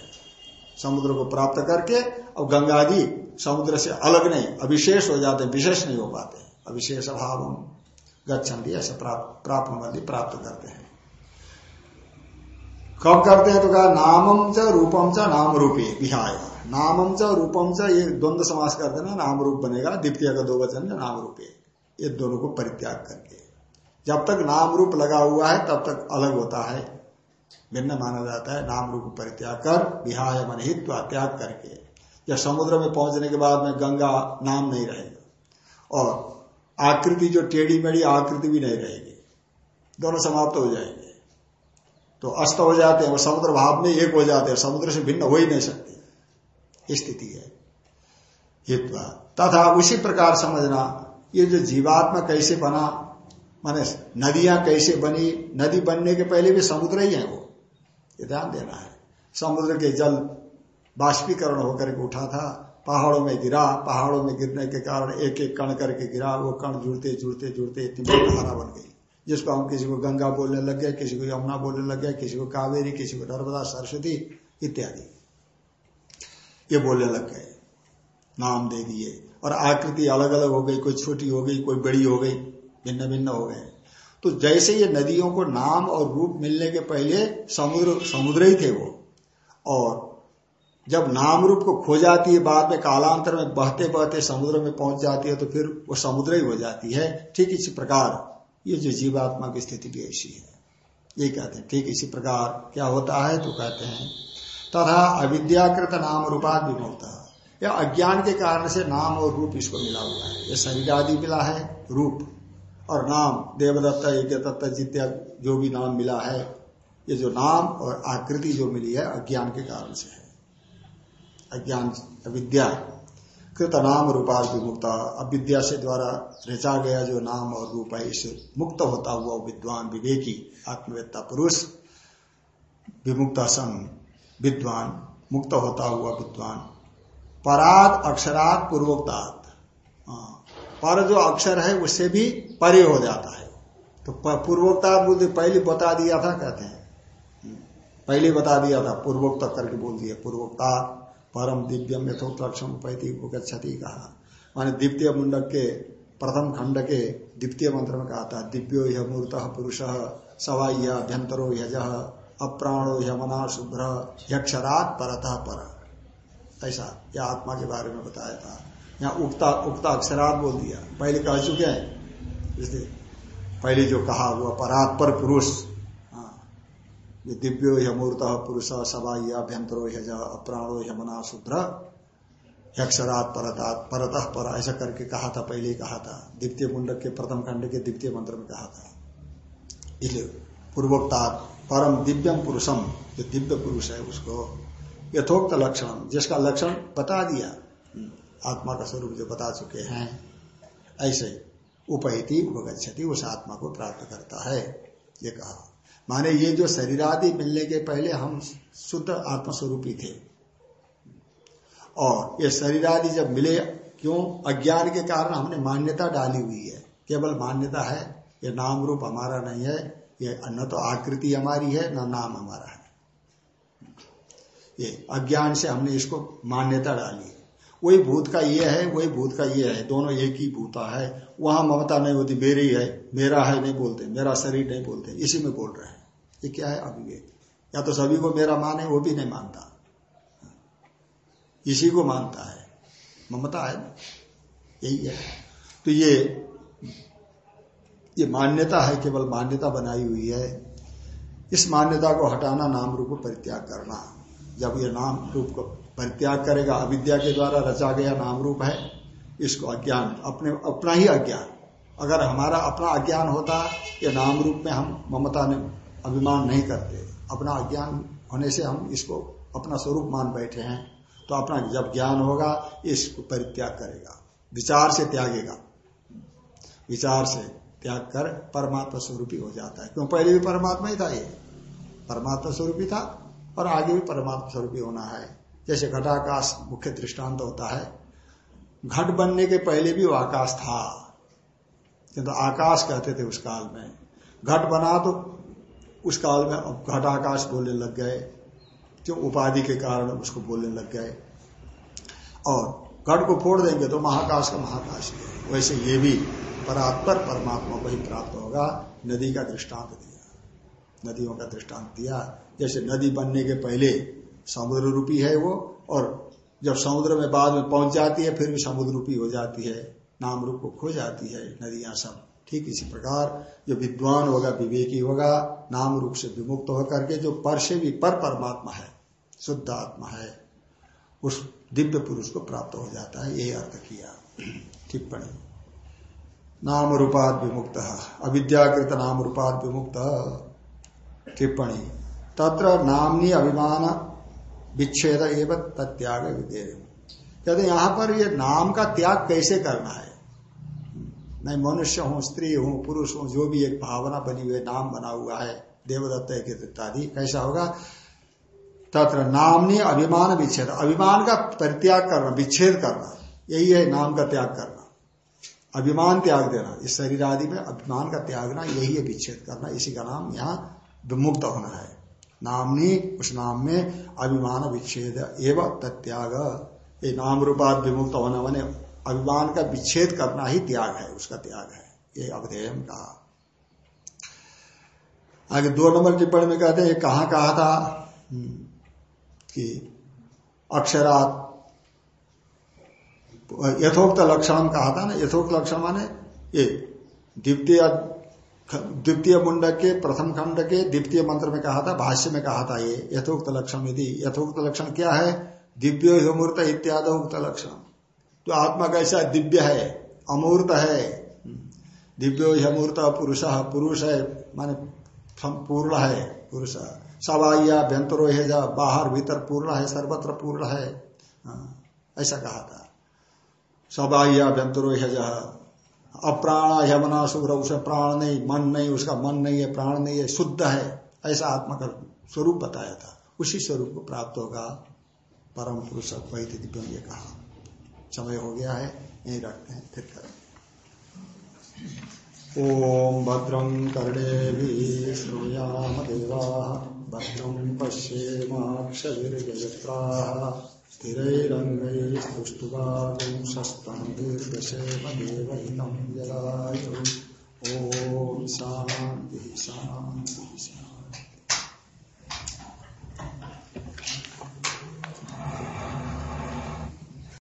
समुद्र को प्राप्त करके अब गंगा जी समुद्र से अलग नहीं, अविशेष हो जाते विशेष नहीं हो पाते अविशेष अभाव गच्छन्ति, ऐसे प्राप्त वाली प्राप्त करते हैं। कब करते हैं तो कहा नामम च रूपम च, नाम रूपी, विहाय। नामम च रूपम च, ये द्वंद्व समास करते ना, नाम रूप बनेगा द्वितीय का दो वचन नाम रूपे। ये दोनों को परित्याग करके। जब तक नाम रूप लगा हुआ है, तब तक अलग होता है। भिन्न माना जाता है, नाम रूप परित्याग कर, विहाय मन हित्व, त्याग करके। या समुद्र में पहुँचने के बाद में गंगा नाम नहीं रहेगा। और आकृति जो टेढ़ी मेढ़ी आकृति भी नहीं रहेगी। दोनों समाप्त हो जाएँगे। तो अस्त हो जाते हैं, वो समुद्र भाव में एक हो जाते हैं समुद्र से भिन्न हो ही नहीं सकते। स्थिति है। हित्वा तथा उसी प्रकार समझना, ये जो जीवात्मा कैसे बना, माने नदियाँ कैसे बनी, नदी बनने के पहले भी समुद्र ही है वो। ये ध्यान देना है। समुद्र के जल बाष्पीकरण होकर के उठा था। पहाड़ों में गिरा। पहाड़ों में गिरने के कारण एक एक कण करके गिरा। वो कण जुड़ते जुड़ते जुड़ते इतनी बड़ी धारा बन गई, जिसको हम किसी को गंगा बोलने लग गए, किसी को यमुना बोलने लग गए, किसी को कावेरी, किसी को नर्मदा, सरस्वती इत्यादि। ये बोलने लग गए। नाम दे दिए। और आकृति अलग अलग हो गई। कोई छोटी हो गई, कोई बड़ी हो गई भिन्न भिन्न हो गए। तो जैसे ये नदियों को नाम और रूप मिलने के पहले समुद्र समुद्र ही थे वो। और जब नाम रूप को खो जाती है, बाद में कालांतर में बहते बहते समुद्र में पहुँच जाती है तो फिर वो समुद्र ही हो जाती है। ठीक इसी प्रकार, ये जो जीवात्मा की स्थिति भी ऐसी है। ये कहते हैं, ठीक इसी प्रकार क्या होता है तो कहते हैं, तथा अविद्याकृत नाम रूपात विमुक्त या अज्ञान के कारण से नाम और रूप इसको मिला हुआ है। ये शरीर आदि मिला है, रूप और नाम, देवदत्त यज्ञ दत्त जित्या, जो भी नाम मिला है, ये जो नाम और आकृति जो मिली है, अज्ञान के कारण से है। अज्ञान अविद्या। कृत नाम रूपा विमुक्ता। अविद्या से द्वारा रचा गया जो नाम और रूप है इससे मुक्त होता हुआ विद्वान विवेकी आत्मवेत्ता पुरुष विमुक्ता सन विद्वान मुक्त होता हुआ विद्वान। परात अक्षरात पूर्वोक्तात्। हाँ, पर जो अक्षर है उससे भी परे हो जाता है। तो पूर्वोक्ता बुद्धि पहले बता दिया था कहते हैं। पहले बता दिया था पूर्वोक्त करके बोल दिया पूर्वोक्ता। परम दिव्यम यथोत्क्षम उपैती गति कहा। माने द्वितीय मुंडक के प्रथम खंड के द्वितीय मंत्र में कहा था, दिव्यो यह मूर्त पुरुष सवाई अभ्यंतरो यज, अप्राणो यमना शुभ्र, यक्षरात परतः पर। ऐसा यह आत्मा के बारे में बताया था। यहाँ उक्ता उक्ता अक्षरात बोल दिया। पहले कह चुके हैं। पहले जो कहा हुआ परात पर पुरुष ये दिव्यो यमूर्त पुरुष सवाई अभ्यंतरो यज अप्राणो यमना शुद्र यक्षरात परतात परतः पर ऐसा करके कहा था, पहले ही कहा था। द्वितीय मुंडक के प्रथम खंड के द्वितीय मंत्र में कहा था। इसलिए पूर्वोक्ता परम दिव्यम पुरुषम जो दिव्य पुरुष है उसको यथोक्त लक्षण, जिसका लक्षण बता दिया। आत्मा का स्वरूप जो बता चुके हैं, ऐसे उपहिति उपगछति उस आत्मा को प्राप्त करता है, ये कहा। माने ये जो शरीर आदि मिलने के पहले हम शुद्ध आत्मस्वरूपी थे। और ये शरीर आदि जब मिले, क्यों? अज्ञान के कारण हमने मान्यता डाली हुई है। केवल मान्यता है, ये नाम रूप हमारा नहीं है, ये न तो आकृति हमारी है, न नाम हमारा है। ये अज्ञान से हमने इसको मान्यता डाली वही भूत का ये है, वही भूत का ये है, दोनों एक ही भूता है। वहाँ ममता नहीं होती मेरी है, मेरा है, नहीं बोलते, मेरा शरीर नहीं बोलते, इसी में बोल रहे हैं। ये क्या है अविवेक या तो सभी को मेरा माने, वो भी नहीं मानता। इसी को मानता है। ममता है यही है। तो ये ये मान्यता है, केवल मान्यता बनाई हुई है। इस मान्यता को हटाना, नाम रूप परित्याग करना। जब ये नाम रूप को परित्याग करेगा, अविद्या के द्वारा रचा गया नाम रूप है, इसको अज्ञान, अपने, अपना ही अज्ञान। अगर हमारा अपना अज्ञान होता ये नाम रूप में हम ममता ने अभिमान नहीं करते, अपना अज्ञान होने से हम इसको अपना स्वरूप मान बैठे हैं तो अपना जब ज्ञान होगा, इसको परित्याग करेगा, विचार से त्यागेगा। विचार से त्याग कर परमात्मा स्वरूपी हो जाता है। क्यों? पहले भी परमात्मा ही था ये। परमात्मा स्वरूपी था और आगे भी परमात्मा स्वरूपी होना है। जैसे घटाकाश मुख्य दृष्टांत होता है। घट बनने के पहले भी वो आकाश था। किंतु तो आकाश कहते थे उस काल में। घट बना तो उस काल में घट आकाश बोलने लग गए। जो उपाधि के कारण उसको बोलने लग गए। और घट को फोड़ देंगे तो महाकाश का महाकाश वैसे ये भी परात्पर परमात्मा को ही प्राप्त होगा। नदी का दृष्टांत दिया। नदियों का दृष्टांत दिया। जैसे नदी बनने के पहले समुद्र रूपी है वो, और जब समुद्र में बाद में पहुँच जाती है, फिर भी समुद्र रूपी हो जाती है, नाम रूप को खो जाती है, नदियाँ सब। ठीक इसी प्रकार, जो विद्वान होगा, विवेकी होगा, नाम रूप से विमुक्त होकर के जो पर से भी पर परमात्मा है, शुद्ध आत्मा है, उस दिव्य पुरुष को प्राप्त हो जाता है, यही अर्थ किया। टिप्पणी। नाम रूपाद विमुक्त, अविद्याकृत नाम रूपाद विमुक्त। टिप्पणी। तत्र नामनी अभिमान विच्छेद एवं तत्याग विधेय। कहते यहाँ पर ये नाम का त्याग कैसे करना है? मैं मनुष्य हूँ, स्त्री हूँ, पुरुष हूँ, जो भी एक भावना बनी हुई नाम बना हुआ है, देवदत्त इत्यादि कैसा होगा? तत्र नामनी अभिमान विच्छेद। अभिमान का परित्याग करना, विच्छेद करना, यही है नाम का त्याग करना। अभिमान त्याग देना, इस शरीर आदि में अभिमान का त्यागना, यही है विच्छेद करना, इसी का नाम यहाँ विमुक्त होना है। नामनी उस नाम में अभिमान विच्छेद एवं तत्याग ये नाम रूपात विमुक्त होना मैंने अभिमान का विच्छेद करना ही त्याग है उसका त्याग है। ये अवधेय कहा। आगे दो नंबर टिप्पणी में कहते हैं कहा कहा था? हम्म, कि अक्षरात यथोक्त लक्षण कहा था ना? यथोक्त लक्षण माने ये द्वितीय द्वितीय मुंडक के प्रथम खंड के द्वितीय मंत्र में कहा था भाष्य में कहा था ये यथोक्त लक्षण यदि यथोक्त लक्षण क्या है? दिव्य हिमूर्त इत्यादि उक्त लक्षण। तो आत्मा कैसा? दिव्य है अमूर्त है। दिव्यो हमूर्त पुरुष पुरुष है माने पूर्ण है पुरुष। सवाइया व्यंतरो बाहर भीतर पूर्ण है सर्वत्र पूर्ण है। हाँ, ऐसा कहा था। सबाह्या व्यंतरो अप्राण शुभ्र उसमें प्राण नहीं, मन नहीं, उसका मन नहीं है, प्राण नहीं है, शुद्ध है, ऐसा आत्मा का स्वरूप बताया था। उसी स्वरूप को प्राप्त होगा परम पुरुष वैध दिव्यम ये कहा। समय हो गया है, यही रखते हैं, फिर करें। ओम भद्रं कर्णे श्रूयाम देवा भद्रं पश्येम्क्षजत्रा स्थिरैरङ्गैस्तुष्टुवागुंसस्तम्भिर्दशेमदेवहितं जलायु। ॐ शान्तिः शान्तिः।